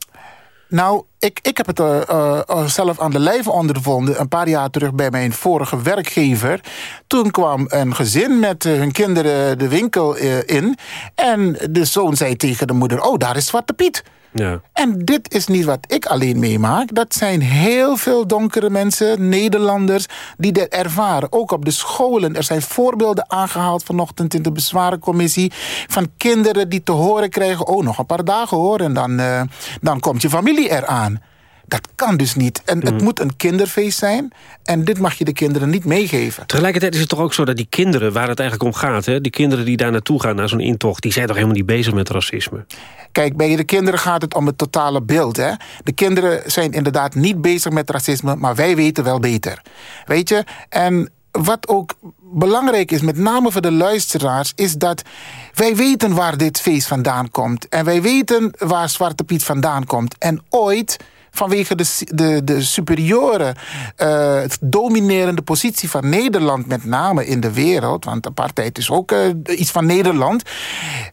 Nou, ik, ik heb het uh, uh, zelf aan de lijve ondervonden... een paar jaar terug bij mijn vorige werkgever. Toen kwam een gezin met hun kinderen de winkel in... en de zoon zei tegen de moeder... oh, daar is Zwarte Piet. Ja. En dit is niet wat ik alleen meemaak. Dat zijn heel veel donkere mensen, Nederlanders, die dit ervaren. Ook op de scholen. Er zijn voorbeelden aangehaald vanochtend in de bezwarencommissie... van kinderen die te horen krijgen... oh, nog een paar dagen hoor, en dan, uh, dan komt je familie eraan. Dat kan dus niet. En het mm. moet een kinderfeest zijn. En dit mag je de kinderen niet meegeven. Tegelijkertijd is het toch ook zo dat die kinderen, waar het eigenlijk om gaat... Hè, die kinderen die daar naartoe gaan, naar zo'n intocht... die zijn toch helemaal niet bezig met racisme? Kijk, bij de kinderen gaat het om het totale beeld. Hè? De kinderen zijn inderdaad niet bezig met racisme... maar wij weten wel beter. Weet je? En wat ook belangrijk is, met name voor de luisteraars... is dat wij weten waar dit feest vandaan komt. En wij weten waar Zwarte Piet vandaan komt. En ooit vanwege de, de, de superieure, uh, dominerende positie van Nederland, met name in de wereld, want apartheid is ook uh, iets van Nederland,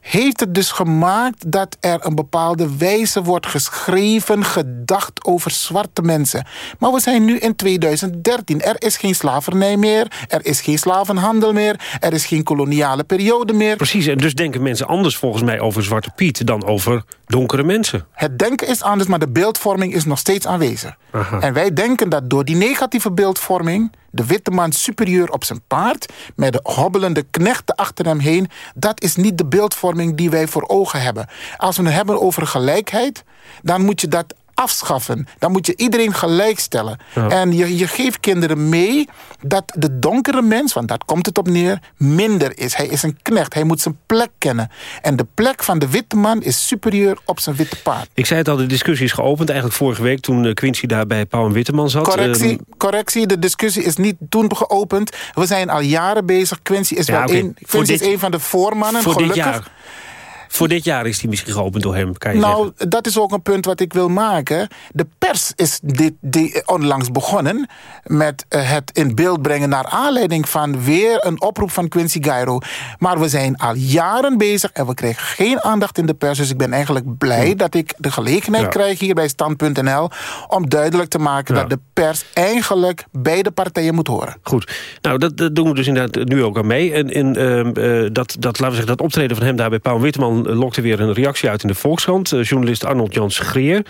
heeft het dus gemaakt dat er een bepaalde wijze wordt geschreven, gedacht over zwarte mensen. Maar we zijn nu in 2013. Er is geen slavernij meer, er is geen slavenhandel meer, er is geen koloniale periode meer. Precies, en dus denken mensen anders volgens mij over Zwarte Piet dan over donkere mensen. Het denken is anders, maar de beeldvorming is nog steeds aanwezig. Aha. En wij denken dat door die negatieve beeldvorming... de witte man superieur op zijn paard... met de hobbelende knechten achter hem heen... dat is niet de beeldvorming die wij voor ogen hebben. Als we het hebben over gelijkheid... dan moet je dat afschaffen. Dan moet je iedereen gelijkstellen. Ja. En je, je geeft kinderen mee dat de donkere mens, want daar komt het op neer, minder is. Hij is een knecht, hij moet zijn plek kennen. En de plek van de witte man is superieur op zijn witte paard. Ik zei het al, de discussie is geopend eigenlijk vorige week... toen eh, Quincy daar bij Pauw en Witteman zat. Correctie, uh, correctie, de discussie is niet toen geopend. We zijn al jaren bezig. Quincy is, ja, wel okay. een, Quincy dit, is een van de voormannen, voor gelukkig. Dit jaar. Voor dit jaar is die misschien geopend door hem, kan je nou, zeggen. dat is ook een punt wat ik wil maken. De pers is dit, die onlangs begonnen met uh, het in beeld brengen... naar aanleiding van weer een oproep van Quincy Gairo. Maar we zijn al jaren bezig en we krijgen geen aandacht in de pers. Dus ik ben eigenlijk blij ja. dat ik de gelegenheid ja. krijg hier bij Stand.nl... om duidelijk te maken ja. dat de pers eigenlijk beide partijen moet horen. Goed. Nou, dat, dat doen we dus inderdaad nu ook aan mee. En in, uh, uh, dat, dat, laten we zeggen, dat optreden van hem daar bij Paul Witteman lokte weer een reactie uit in de Volkskrant. Uh, journalist Arnold Jans Greer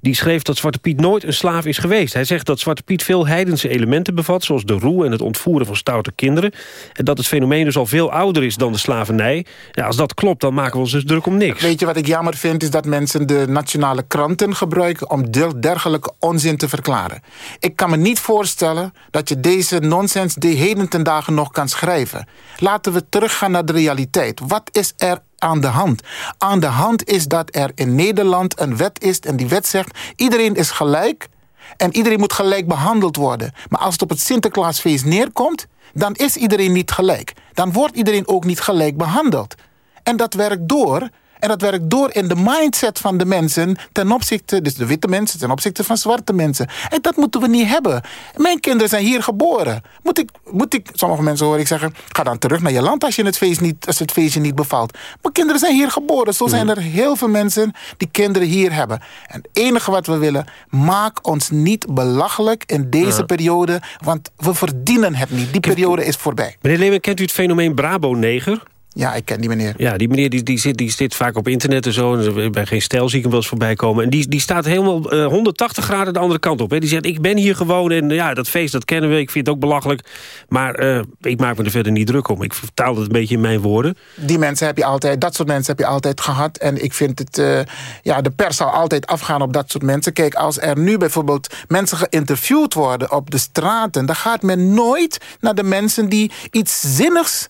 die schreef dat Zwarte Piet nooit een slaaf is geweest. Hij zegt dat Zwarte Piet veel heidense elementen bevat... zoals de roe en het ontvoeren van stoute kinderen. En dat het fenomeen dus al veel ouder is dan de slavernij. Ja, als dat klopt, dan maken we ons dus druk om niks. Weet je wat ik jammer vind? Is dat mensen de nationale kranten gebruiken... om dergelijke onzin te verklaren. Ik kan me niet voorstellen dat je deze nonsens... die heden ten dagen nog kan schrijven. Laten we teruggaan naar de realiteit. Wat is er aan de hand. Aan de hand is dat er in Nederland een wet is... en die wet zegt, iedereen is gelijk... en iedereen moet gelijk behandeld worden. Maar als het op het Sinterklaasfeest neerkomt... dan is iedereen niet gelijk. Dan wordt iedereen ook niet gelijk behandeld. En dat werkt door... En dat werkt door in de mindset van de mensen ten opzichte, dus de witte mensen ten opzichte van zwarte mensen. En dat moeten we niet hebben. Mijn kinderen zijn hier geboren. Moet ik, moet ik sommige mensen hoor ik zeggen, ga dan terug naar je land als je het, feest niet, als het feestje niet bevalt. Maar kinderen zijn hier geboren. Zo zijn er heel veel mensen die kinderen hier hebben. En het enige wat we willen, maak ons niet belachelijk in deze periode, want we verdienen het niet. Die periode is voorbij. Meneer Leeuwen, kent u het fenomeen Brabo-neger? Ja, ik ken die meneer. Ja, die meneer die, die, zit, die zit vaak op internet en zo. En bij geen stijl zie ik hem wel eens voorbij komen. En die, die staat helemaal uh, 180 graden de andere kant op. Hè. Die zegt, ik ben hier gewoon en ja, dat feest dat kennen we. Ik vind het ook belachelijk. Maar uh, ik maak me er verder niet druk om. Ik vertaal het een beetje in mijn woorden. Die mensen heb je altijd, dat soort mensen heb je altijd gehad. En ik vind het, uh, ja, de pers zal altijd afgaan op dat soort mensen. Kijk, als er nu bijvoorbeeld mensen geïnterviewd worden op de straten... dan gaat men nooit naar de mensen die iets zinnigs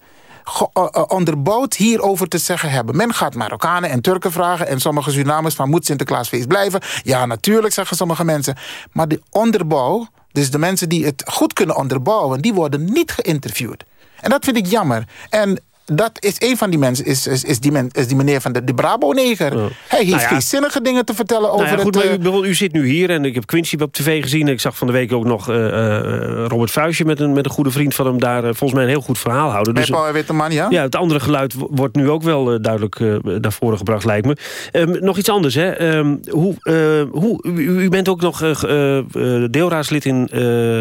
onderbouwd hierover te zeggen hebben. Men gaat Marokkanen en Turken vragen... en sommige Surinamers van moet Sinterklaasfeest blijven? Ja, natuurlijk, zeggen sommige mensen. Maar de onderbouw, dus de mensen die het goed kunnen onderbouwen... die worden niet geïnterviewd. En dat vind ik jammer. En dat is een van die mensen, is, is, is, die, men, is die meneer van de, de Brabo-neger. Ja. Hij heeft nou ja. geen zinnige dingen te vertellen nou over ja, goed, het... Uh... U, u, zit nu hier en ik heb Quincy op tv gezien. Ik zag van de week ook nog uh, uh, Robert Vuijsje met een, met een goede vriend van hem... daar volgens mij een heel goed verhaal houden. Dus, Paul Witteman, ja? Ja, het andere geluid wordt nu ook wel duidelijk naar voren gebracht, lijkt me. Um, nog iets anders, hè. Um, hoe, hoe, u, u, bent ook nog deelraadslid in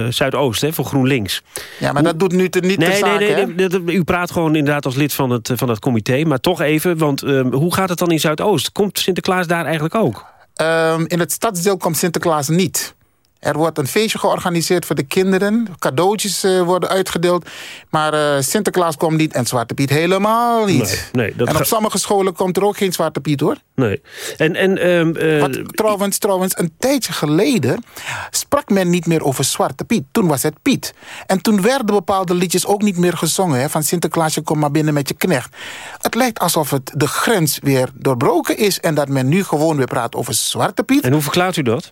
Zuidoost, hè, voor GroenLinks. Ja, maar hoe... dat doet nu te, niet nee, de zaak, nee, nee, nee, U praat gewoon inderdaad als lid van het, van het comité. Maar toch even, want um, hoe gaat het dan in Zuidoost? Komt Sinterklaas daar eigenlijk ook? Um, in het stadsdeel komt Sinterklaas niet. Er wordt een feestje georganiseerd voor de kinderen. Cadeautjes uh, worden uitgedeeld. Maar uh, Sinterklaas komt niet en Zwarte Piet helemaal niet. Nee, nee, dat en op sommige scholen komt er ook geen Zwarte Piet, hoor. Nee. En, en, um, uh... Wat, trouwens, trouwens, een tijdje geleden sprak men niet meer over Zwarte Piet. Toen was het Piet. En toen werden bepaalde liedjes ook niet meer gezongen. Hè, van Sinterklaasje, kom maar binnen met je knecht. Het lijkt alsof het de grens weer doorbroken is... en dat men nu gewoon weer praat over Zwarte Piet. En hoe verklaart u dat?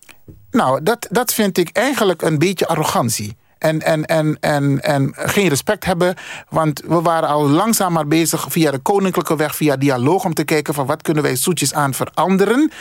Nou, dat, dat vind ik eigenlijk een beetje arrogantie. En, en, en, en, en geen respect hebben. Want we waren al langzaam maar bezig via de koninklijke weg, via dialoog... om te kijken van wat kunnen wij zoetjes aan veranderen.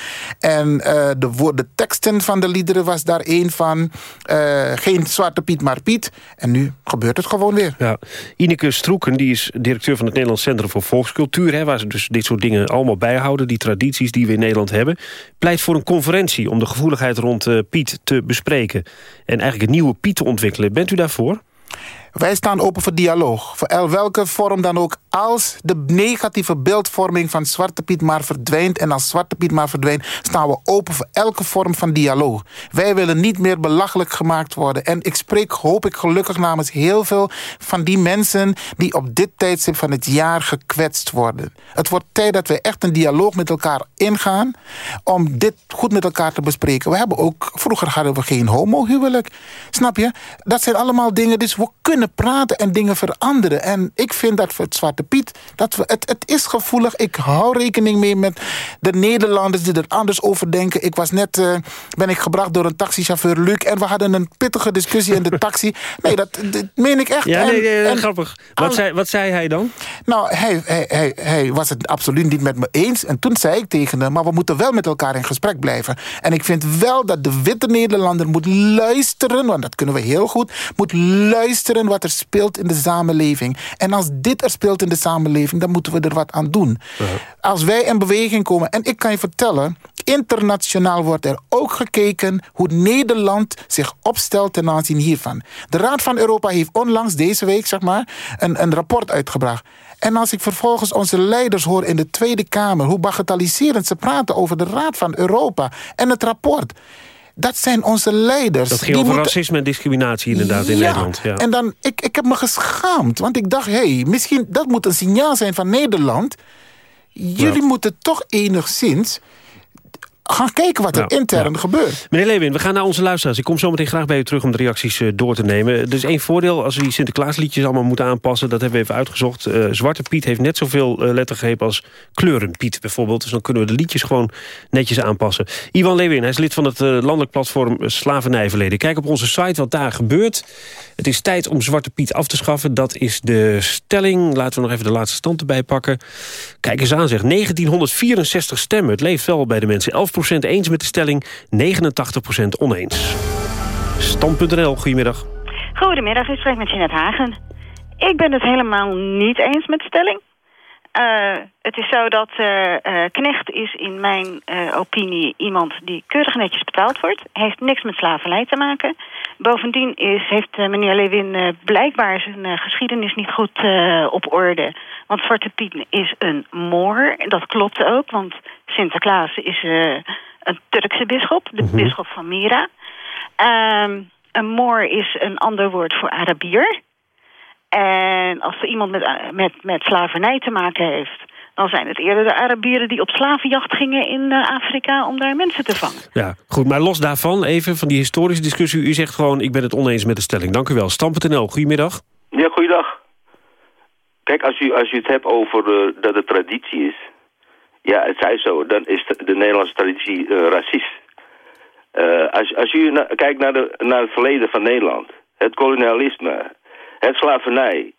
En uh, de, de teksten van de liederen was daar één van... Uh, geen Zwarte Piet, maar Piet. En nu gebeurt het gewoon weer. Ja. Ineke Stroeken, die is directeur van het Nederlands Centrum voor Volkscultuur... Hè, waar ze dus dit soort dingen allemaal bijhouden, die tradities die we in Nederland hebben... pleit voor een conferentie om de gevoeligheid rond uh, Piet te bespreken... en eigenlijk het nieuwe Piet te ontwikkelen. Bent u daarvoor? Wij staan open voor dialoog. Voor welke vorm dan ook. Als de negatieve beeldvorming van Zwarte Piet maar verdwijnt... en als Zwarte Piet maar verdwijnt... staan we open voor elke vorm van dialoog. Wij willen niet meer belachelijk gemaakt worden. En ik spreek, hoop ik gelukkig namens heel veel van die mensen... die op dit tijdstip van het jaar gekwetst worden. Het wordt tijd dat we echt een dialoog met elkaar ingaan... om dit goed met elkaar te bespreken. We hebben ook... Vroeger hadden we geen homohuwelijk. Snap je? Dat zijn allemaal dingen... Dus we kunnen praten en dingen veranderen. En ik vind dat voor het Zwarte Piet, dat we, het, het is gevoelig. Ik hou rekening mee met de Nederlanders die er anders over denken. Ik was net, uh, ben ik gebracht door een taxichauffeur, Luc... en we hadden een pittige discussie in de *laughs* taxi. Nee, dat, dat meen ik echt. Ja, nee, nee, en, grappig. Wat, zei, wat zei hij dan? Nou, hij, hij, hij, hij was het absoluut niet met me eens. En toen zei ik tegen hem, maar we moeten wel met elkaar in gesprek blijven. En ik vind wel dat de witte Nederlander moet luisteren... want dat kunnen we heel goed, moet luisteren wat er speelt in de samenleving. En als dit er speelt in de samenleving, dan moeten we er wat aan doen. Als wij in beweging komen, en ik kan je vertellen... internationaal wordt er ook gekeken hoe Nederland zich opstelt ten aanzien hiervan. De Raad van Europa heeft onlangs deze week zeg maar, een, een rapport uitgebracht. En als ik vervolgens onze leiders hoor in de Tweede Kamer... hoe bagatelliserend ze praten over de Raad van Europa en het rapport... Dat zijn onze leiders. Dat ging over moeten... racisme en discriminatie inderdaad in Nederland. Ja. En dan, ik, ik heb me geschaamd. Want ik dacht, hé, hey, misschien dat moet een signaal zijn van Nederland. Jullie moeten toch enigszins gaan kijken wat er nou, intern gebeurt. Meneer Lewin, we gaan naar onze luisteraars. Ik kom zo meteen graag bij u terug om de reacties uh, door te nemen. Er is één voordeel als we die Sinterklaasliedjes allemaal moeten aanpassen. Dat hebben we even uitgezocht. Uh, Zwarte Piet heeft net zoveel uh, lettergrepen als Kleurenpiet bijvoorbeeld. Dus dan kunnen we de liedjes gewoon netjes aanpassen. Iwan Lewin, hij is lid van het landelijk platform Slavernijverleden. Kijk op onze site wat daar gebeurt. Het is tijd om Zwarte Piet af te schaffen. Dat is de stelling. Laten we nog even de laatste stand erbij pakken. Kijk eens aan zeg. 1964 stemmen. Het leeft wel bij de mensen. 11 eens met de stelling, 89% oneens. Stand.nl, goedemiddag. Goedemiddag, u spreekt met Jeanette Hagen. Ik ben het helemaal niet eens met de stelling. Uh, het is zo dat uh, uh, Knecht is in mijn opinie iemand die keurig netjes betaald wordt. Heeft niks met slavernij te maken. Bovendien is, heeft meneer Lewin blijkbaar zijn geschiedenis niet goed op orde. Want Zwarte Piet is een moor. Dat klopt ook, want Sinterklaas is een Turkse bisschop. De mm bisschop van Mira. Ehm, een moor is een ander woord voor Arabier. En als er iemand met, met, met slavernij te maken heeft... dan zijn het eerder de Arabieren die op slavenjacht gingen in uh, Afrika... om daar mensen te vangen. Ja, goed, maar los daarvan even van die historische discussie. U zegt gewoon, ik ben het oneens met de stelling. Dank u wel. Stam.nl, goedemiddag. Ja, goeiedag. Kijk, als u, als u het hebt over uh, dat het traditie is... ja, het zij zo, dan is de, de Nederlandse traditie uh, racist. als, als u kijkt naar, de, naar het verleden van Nederland... het kolonialisme het slavernij.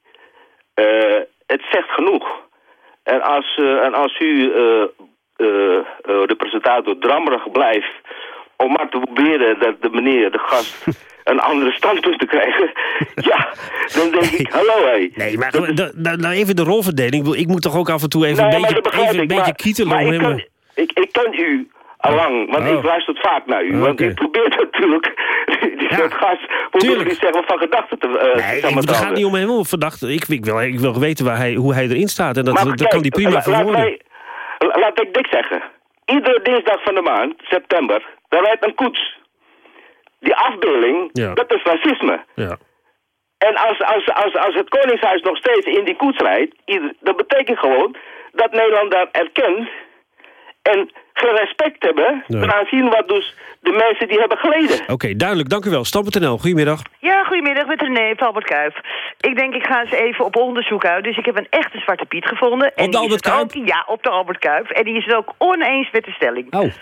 Uh, het zegt genoeg. En als, uh, en als u, uh, de presentator, drammerig blijft... om maar te proberen dat de meneer, de gast... *laughs* een andere standpunt te krijgen. *laughs* ja, dan denk ik, hallo hé. Hey. Nee, maar nou even de rolverdeling. Ik moet toch ook af en toe even een beetje, even een beetje kietelen. ik, kan, ik, ik kan u allang, want oh. ik luister vaak naar u. Want ik probeer *laughs* natuurlijk die soort gast, moet zeggen, van gedachten te uh, Nee, het gaat niet om hem of verdachten. Ik, ik, wil, ik wil weten waar hij, hoe hij erin staat. En dat, dat kan hij prima verwoorden. Laat ik dik zeggen. Iedere dinsdag van de maand, september, daar rijdt een koets. Die afbeelding, dat is racisme. Ja. En als, als, als, als het Koningshuis nog steeds in die koets rijdt, dat betekent gewoon dat Nederland daar erkent en respect hebben nee. ten aanzien wat dus de mensen die hebben geleden. Oké, duidelijk. Dank u wel. Stam.nl, goedemiddag. Ja, goedemiddag met René Albert Kuip. Ik denk ik ga eens even op onderzoek uit. Dus ik heb een echte Zwarte Piet gevonden. Op de Albert Kuip? ja, op de Albert Kuip. En die is het ook oneens met de stelling. Oh.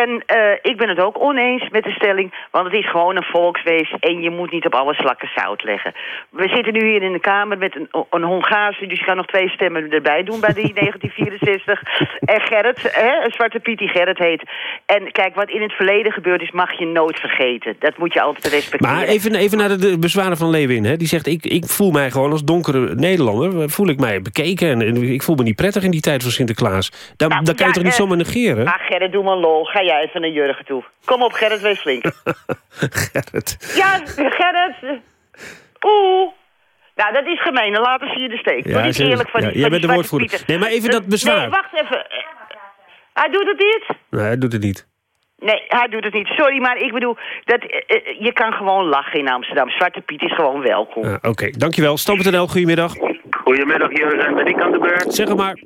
En uh, ik ben het ook oneens met de stelling, want het is gewoon een volkswees en je moet niet op alle slakken zout leggen. We zitten nu hier in de Kamer met een, een Hongaarse, dus je kan nog twee stemmen erbij doen bij die *laughs* 1964. En Gerrit, hè, een zwarte Piet die Gerrit heet. En kijk, wat in het verleden gebeurd is, mag je nooit vergeten. Dat moet je altijd respecteren. Maar even, even naar de bezwaren van Lewin. Hè. Die zegt, ik, ik voel mij gewoon als donkere Nederlander, voel ik mij bekeken en, ik voel me niet prettig in die tijd van Sinterklaas. Dan, nou, dan kan je toch niet zomaar negeren? Ah, Gerrit, doe maar lol. Ga jij even naar Jurgen toe. Kom op, Gerrit, wees flink. *laughs* Gerrit. Ja, Gerrit. Oeh. Nou, dat is gemeen. Dan laten ze je de steek. Ja, niet eerlijk van ja, die Jij bent de woordvoerder. Nee, maar even dat bezwaar. Nee, wacht even. Hij doet het niet? Nee, hij doet het niet. Nee, hij doet het niet. Sorry, maar ik bedoel, dat, uh, je kan gewoon lachen in Amsterdam. Zwarte Piet is gewoon welkom. Uh, Oké, okay. dankjewel. Stam.nl, goedemiddag. Goedemiddag, Jurgen. Ben ik aan de beurt? Zeg maar.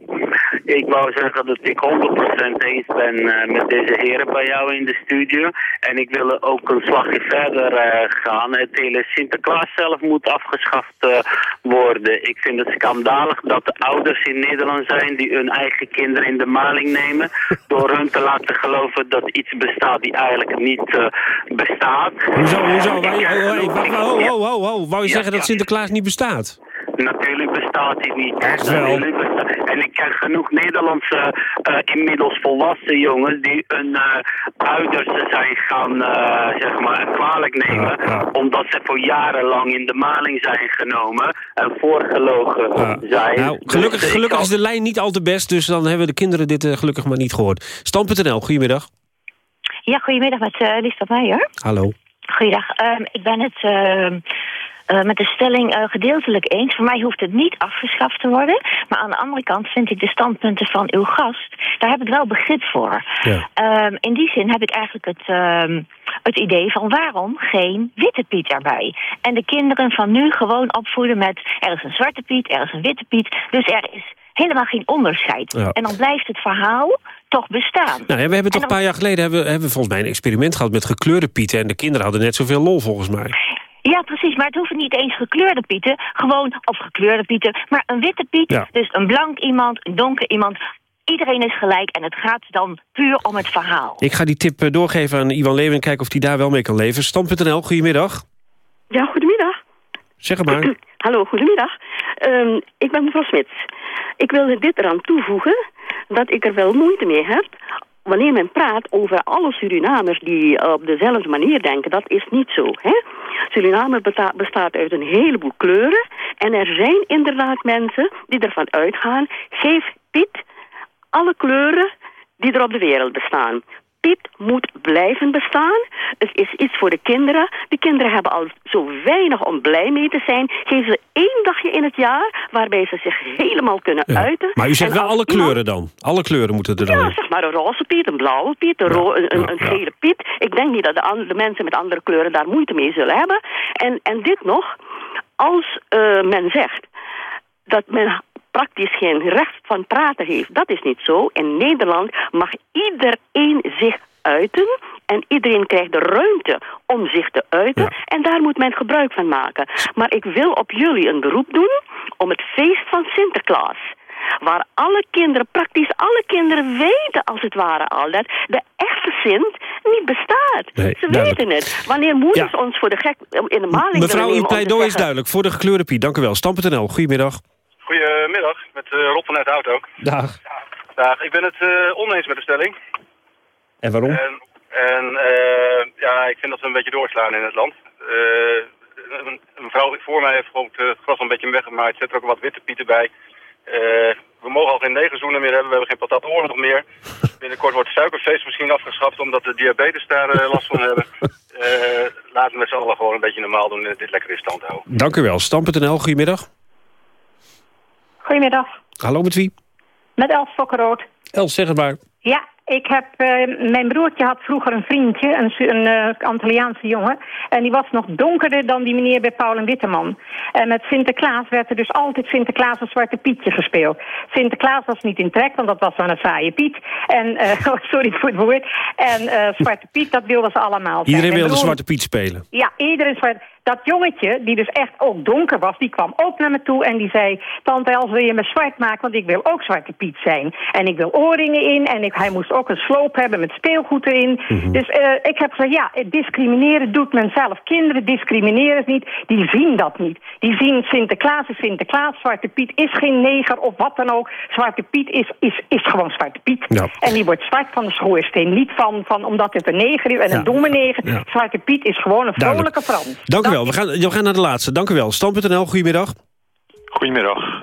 Ik wou zeggen dat ik 100% eens ben uh, met deze heren bij jou in de studio. En ik wil ook een slagje verder uh, gaan. Het hele Sinterklaas zelf moet afgeschaft uh, worden. Ik vind het schandalig dat er ouders in Nederland zijn die hun eigen kinderen in de maling nemen. *laughs* door hun te laten geloven dat iets bestaat die eigenlijk niet bestaat. Hoezo, hoezo? Ho, ho, ho, ho. Wou je zeggen dat Sinterklaas niet bestaat? Natuurlijk bestaat hij niet. Echt wel. En ik ken genoeg Nederlandse uh, inmiddels volwassen jongens die hun uh, ouders zijn gaan uh, zeg maar, kwalijk nemen. Ja, ja. Omdat ze voor jarenlang in de maling zijn genomen en voorgelogen ja. zijn. Nou, gelukkig dus gelukkig is de lijn niet al te best, dus dan hebben de kinderen dit gelukkig maar niet gehoord. Stand.nl, goedemiddag. Ja, goedemiddag met uh, Lisbeth Meijer. Hallo. Goeiedag. Um, ik ben het uh, uh, met de stelling uh, gedeeltelijk eens. Voor mij hoeft het niet afgeschaft te worden. Maar aan de andere kant vind ik de standpunten van uw gast... daar heb ik wel begrip voor. Ja. Um, in die zin heb ik eigenlijk het, um, het idee van waarom geen witte Piet erbij? En de kinderen van nu gewoon opvoeden met... er is een zwarte Piet, er is een witte Piet. Dus er is helemaal geen onderscheid. Ja. En dan blijft het verhaal toch bestaan. Nou ja, we hebben toch een paar jaar geleden hebben, hebben we volgens mij een experiment gehad met gekleurde pieten. En de kinderen hadden net zoveel lol volgens mij. Ja, precies. Maar het hoeft niet eens gekleurde pieten. Gewoon, of gekleurde pieten. Maar een witte piet, ja. dus een blank iemand, een donker iemand. Iedereen is gelijk en het gaat dan puur om het verhaal. Ik ga die tip doorgeven aan Iwan Leeuwen en kijken of hij daar wel mee kan leven. Stand.nl, goedemiddag. Ja, goedemiddag. Zeg maar. *clears throat* Hallo, goedemiddag. Um, ik ben mevrouw Smits. Ik wil dit eraan toevoegen dat ik er wel moeite mee heb wanneer men praat over alle Surinamers die op dezelfde manier denken, dat is niet zo. Hè? Suriname bestaat uit een heleboel kleuren. En er zijn inderdaad mensen die ervan uitgaan, geef Piet alle kleuren die er op de wereld bestaan. Piet moet blijven bestaan. Het is iets voor de kinderen. De kinderen hebben al zo weinig om blij mee te zijn. Geef ze één dagje in het jaar waarbij ze zich helemaal kunnen ja. uiten. Maar u zegt wel alle kleuren dan? Alle kleuren moeten er dan Ja, zeg maar een roze Piet, een blauwe Piet, een, ja, een gele Piet. Ik denk niet dat de, andere, mensen met andere kleuren daar moeite mee zullen hebben. En, en dit nog, als uh, men zegt dat men praktisch geen recht van praten heeft. Dat is niet zo. In Nederland mag iedereen zich uiten en iedereen krijgt de ruimte om zich te uiten. Ja. En daar moet men gebruik van maken. Maar ik wil op jullie een beroep doen om het feest van Sinterklaas waar alle kinderen, praktisch alle kinderen weten als het ware al dat de echte Sint niet bestaat. Nee, Ze duidelijk. weten het. Wanneer moeders ja. ons voor de gek in de maling Mevrouw, uw pleidooi is duidelijk. Voor de gekleurde Piet, dank u wel. Stam.nl, goedemiddag. Goedemiddag, met uh, Rob vanuit de auto. Dag. Dag, ik ben het uh, oneens met de stelling. En waarom? En, en uh, ja, ik vind dat we een beetje doorslaan in het land. een, een vrouw voor mij heeft gewoon het gras een beetje weggemaaid. Zet er ook wat witte pieten bij. we mogen al geen negerzoenen meer hebben. We hebben geen patatoorlog meer. *laughs* Binnenkort wordt het suikerfeest misschien afgeschaft omdat de diabetes daar last van hebben. *laughs* laten we met z'n allen gewoon een beetje normaal doen en dit lekker in stand houden. Dank u wel. Stam.nl, goedemiddag. Goedemiddag. Hallo, met wie? Met Els Fokkerood. Els, zeg het maar. Ja, ik heb, uh, mijn broertje had vroeger een vriendje, een, een uh, Antilliaanse jongen. En die was nog donkerder dan die meneer bij Paul en Witteman. En met Sinterklaas werd er dus altijd Sinterklaas als Zwarte Pietje gespeeld. Sinterklaas was niet in trek, want dat was dan een saaie Piet. En, uh, *laughs* sorry voor het woord. En Zwarte Piet, dat wilden ze allemaal. Iedereen wilde broer... Zwarte Piet spelen. Ja, iedereen zwarte dat jongetje, die dus echt ook donker was, die kwam ook naar me toe en die zei... Tante Els, wil je me zwart maken, want ik wil ook Zwarte Piet zijn. En ik wil oorringen in en ik, hij moest ook een sloop hebben met speelgoed erin. Mhm. Dus eh, ik heb gezegd, ja, het discrimineren doet men zelf. Kinderen discrimineren het niet, die zien dat niet. Die zien Sinterklaas is Sinterklaas, Zwarte Piet is geen neger of wat dan ook. Zwarte Piet is, is, is gewoon Zwarte Piet. Ja. En die wordt zwart van de schoorsteen. Niet van, van omdat het een neger is en Ja. een domme neger. Ja. Zwarte Piet is gewoon een Duidelijk. vrolijke Frans. Dank u wel. We gaan, we gaan naar de laatste. Dank u wel. Stand.nl, goedemiddag. Goedemiddag,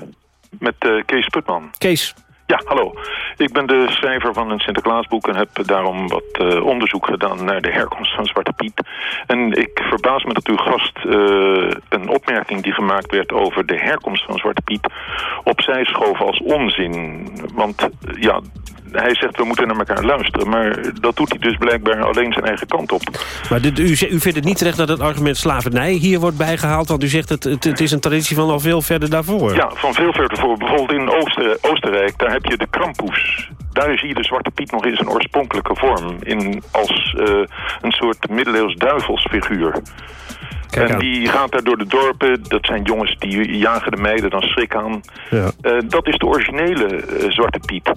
met eh, Kees Putman. Kees. Ja, hallo. Ik ben de schrijver van een Sinterklaasboek en heb daarom wat eh, onderzoek gedaan naar de herkomst van Zwarte Piet. En ik verbaas me dat uw gast eh, een opmerking die gemaakt werd over de herkomst van Zwarte Piet opzij schoof als onzin. Want ja, hij zegt we moeten naar elkaar luisteren, maar dat doet hij dus blijkbaar alleen zijn eigen kant op. Maar dit, u, u vindt het niet terecht dat het argument slavernij hier wordt bijgehaald... want u zegt het, het, het is een traditie van al veel verder daarvoor. Ja, van veel verder voor. Bijvoorbeeld in Ooster, Oostenrijk, daar heb je de Krampus. Daar zie je de Zwarte Piet nog in zijn oorspronkelijke vorm. In, als eh, een soort middeleeuws duivelsfiguur. En die gaat daar door de dorpen. Dat zijn jongens die jagen de meiden dan schrik aan. Ja. Eh, dat is de originele eh, Zwarte Piet.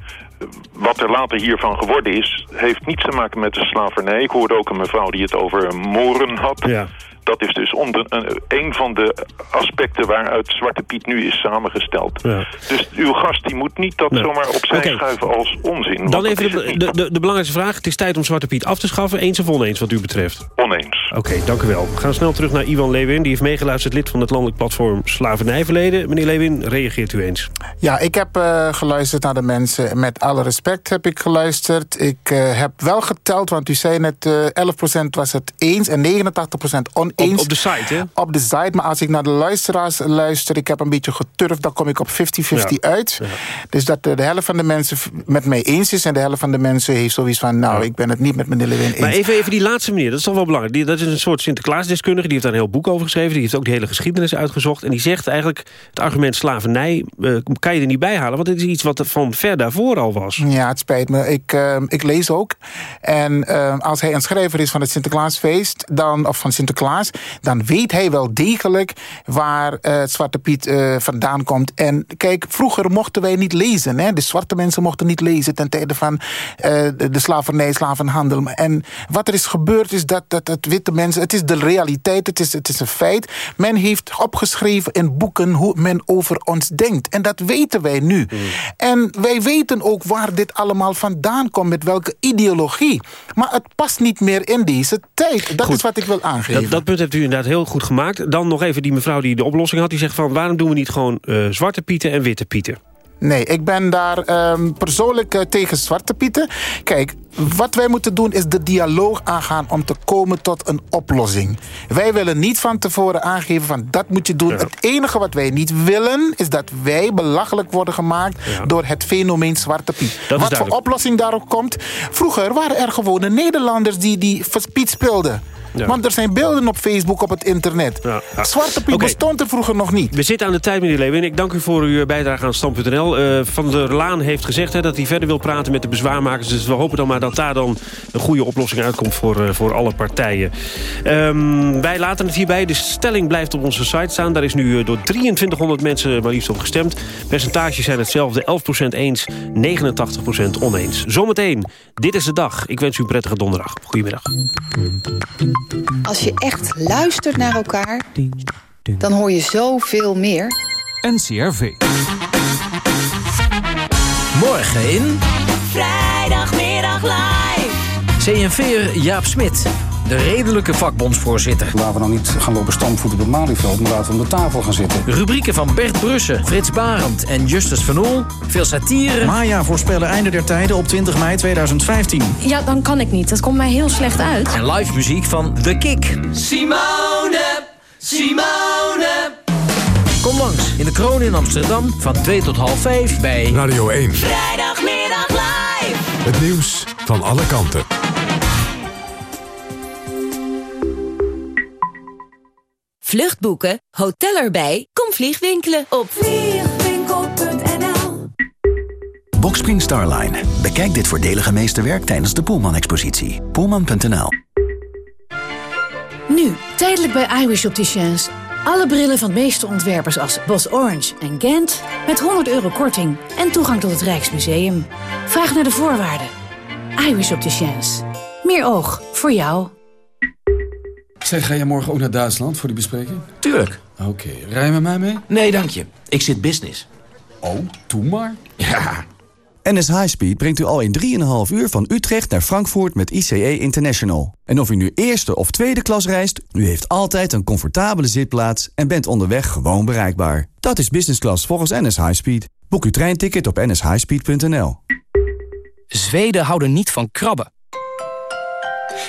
Wat er later hiervan geworden is, heeft niets te maken met de slavernij. Ik hoorde ook een mevrouw die het over moren had. Ja. Dat is dus onder, een, een van de aspecten waaruit Zwarte Piet nu is samengesteld. Ja. Dus uw gast die moet niet dat Nee. zomaar opzij Oké. schuiven als onzin. Dan even de, de, de, de belangrijkste vraag. Het is tijd om Zwarte Piet af te schaffen. Eens of oneens wat u betreft? Oneens. Oké, dank u wel. We gaan snel terug naar Iwan Lewin. Die heeft meegeluisterd, lid van het landelijk platform Slavernijverleden. Meneer Lewin, reageert u eens? Ja, ik heb eh, geluisterd naar de mensen. Met alle respect heb ik geluisterd. Ik eh, heb wel geteld, want u zei net... eh 11% was het eens en 89% oneens. Op, op de site, hè? Op de site, maar als ik naar de luisteraars luister... ik heb een beetje geturfd, dan kom ik op 50-50 Ja. uit. Dus dat eh, de helft van de mensen met mij eens is... en de helft van de mensen heeft zoiets van... nou, ik ben het niet met meneer Lewin eens. Maar even, even die laatste meneer, dat is toch wel belangrijk. Die, dat is een soort Sinterklaasdeskundige, die heeft daar een heel boek over geschreven. Die heeft ook de hele geschiedenis uitgezocht. En die zegt eigenlijk, het argument slavernij eh, kan je er niet bij halen. Want het is iets wat er van ver daarvoor al was. Ja, het spijt me. Ik, eh, ik lees ook. En als hij een schrijver is van het Sinterklaasfeest... Dan, of van Sinterklaas... dan weet hij wel degelijk waar eh, het Zwarte Piet eh, vandaan komt. En kijk, vroeger mochten wij niet lezen. Hè? De zwarte mensen mochten niet lezen... ten tijde van eh, de, slavernij, slavenhandel. En wat er is gebeurd is dat, dat, dat witte mensen... het is de realiteit, het is, het is een feit. Men heeft opgeschreven in boeken hoe men over ons denkt. En dat weten wij nu. En wij weten ook waar dit allemaal vandaan komt... met welke ideologie. Maar het past niet meer in deze tijd. Dat Goed. is wat ik wil aangeven. Dat, dat punt hebt u inderdaad heel goed gemaakt. Dan nog even die mevrouw die de oplossing had. Die zegt van, waarom doen we niet gewoon eh, zwarte pieten en witte pieten? Nee, ik ben daar ehm, persoonlijk eh, tegen Zwarte Pieten. Kijk, wat wij moeten doen is de dialoog aangaan... om te komen tot een oplossing. Wij willen niet van tevoren aangeven van dat moet je doen. Het enige wat wij niet willen... is dat wij belachelijk worden gemaakt... door het fenomeen Zwarte Piet. is wat voor oplossing daarop komt... Vroeger waren er gewone Nederlanders die, die Piet speelden. Ja. Want er zijn beelden op Facebook, op het internet. Ja. Zwarte Piet bestond er vroeger nog niet. We zitten aan de tijd, meneer Lewin. Ik dank u voor uw bijdrage aan Stand.nl. Eh, van der Laan heeft gezegd hè, dat hij verder wil praten met de bezwaarmakers. Dus we hopen dan maar dat daar dan een goede oplossing uitkomt voor, eh, voor alle partijen. Ehm, wij laten het hierbij. De stelling blijft op onze site staan. Daar is nu eh, door 2300 mensen maar liefst op gestemd. Percentages zijn hetzelfde. 11% eens, 89% oneens. Zometeen, dit is de dag. Ik wens u een prettige donderdag. Goedemiddag. Als je echt luistert naar elkaar, dan hoor je zoveel meer. NCRV. Morgen in... Vrijdagmiddag live. CNV'er Jaap Smit. De redelijke vakbondsvoorzitter. Laten we nou niet gaan lopen stampvoeten op het Malieveld... maar laten we om de tafel gaan zitten. Rubrieken van Bert Brussen, Frits Barend en Justus Van Oel. Veel satire. Maya voorspellen einde der tijden op 20 mei 2015. Ja, dan kan ik niet. Dat komt mij heel slecht uit. En live muziek van The Kick. Simone, Simone. Kom langs in de Kroon in Amsterdam van 2 tot half 5 bij Radio 1. Vrijdagmiddag live. Het nieuws van alle kanten. Vluchtboeken, hotel erbij, kom vliegwinkelen op vliegwinkel.nl Boxspring Starline. Bekijk dit voordelige meesterwerk tijdens de Poelman-expositie. Poelman.nl Nu, tijdelijk bij iWish Opticians. Alle brillen van meesterontwerpers als Bos Orange en Gent... met 100 euro korting en toegang tot het Rijksmuseum. Vraag naar de voorwaarden. iWish Opticians. Meer oog voor jou. Zeg, ga jij morgen ook naar Duitsland voor die bespreking? Tuurlijk. Oké, rij je met mij mee? Nee, dank je. Ik zit business. Oh, doe maar. Ja. NS Highspeed brengt u al in 3,5 uur van Utrecht naar Frankfurt met ICE International. En of u nu eerste of tweede klas reist, u heeft altijd een comfortabele zitplaats en bent onderweg gewoon bereikbaar. Dat is business class volgens NS Highspeed. Boek uw treinticket op nshighspeed.nl. Zweden houden niet van krabben.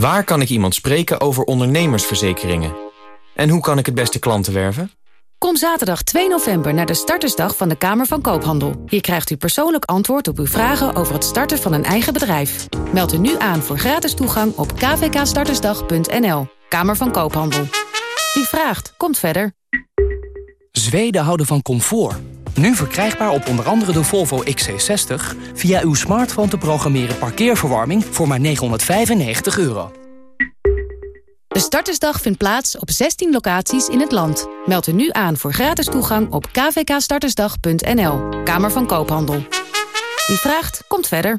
Waar kan ik iemand spreken over ondernemersverzekeringen? En hoe kan ik het beste klanten werven? Kom zaterdag 2 november naar de startersdag van de Kamer van Koophandel. Hier krijgt u persoonlijk antwoord op uw vragen over het starten van een eigen bedrijf. Meld u nu aan voor gratis toegang op kvkstartersdag.nl. Kamer van Koophandel. Wie vraagt, komt verder. Zweden houden van comfort. Nu verkrijgbaar op onder andere de Volvo XC60... via uw smartphone te programmeren parkeerverwarming voor maar 995 euro. De startersdag vindt plaats op 16 locaties in het land. Meld u nu aan voor gratis toegang op kvkstartersdag.nl. Kamer van Koophandel. Wie vraagt, komt verder.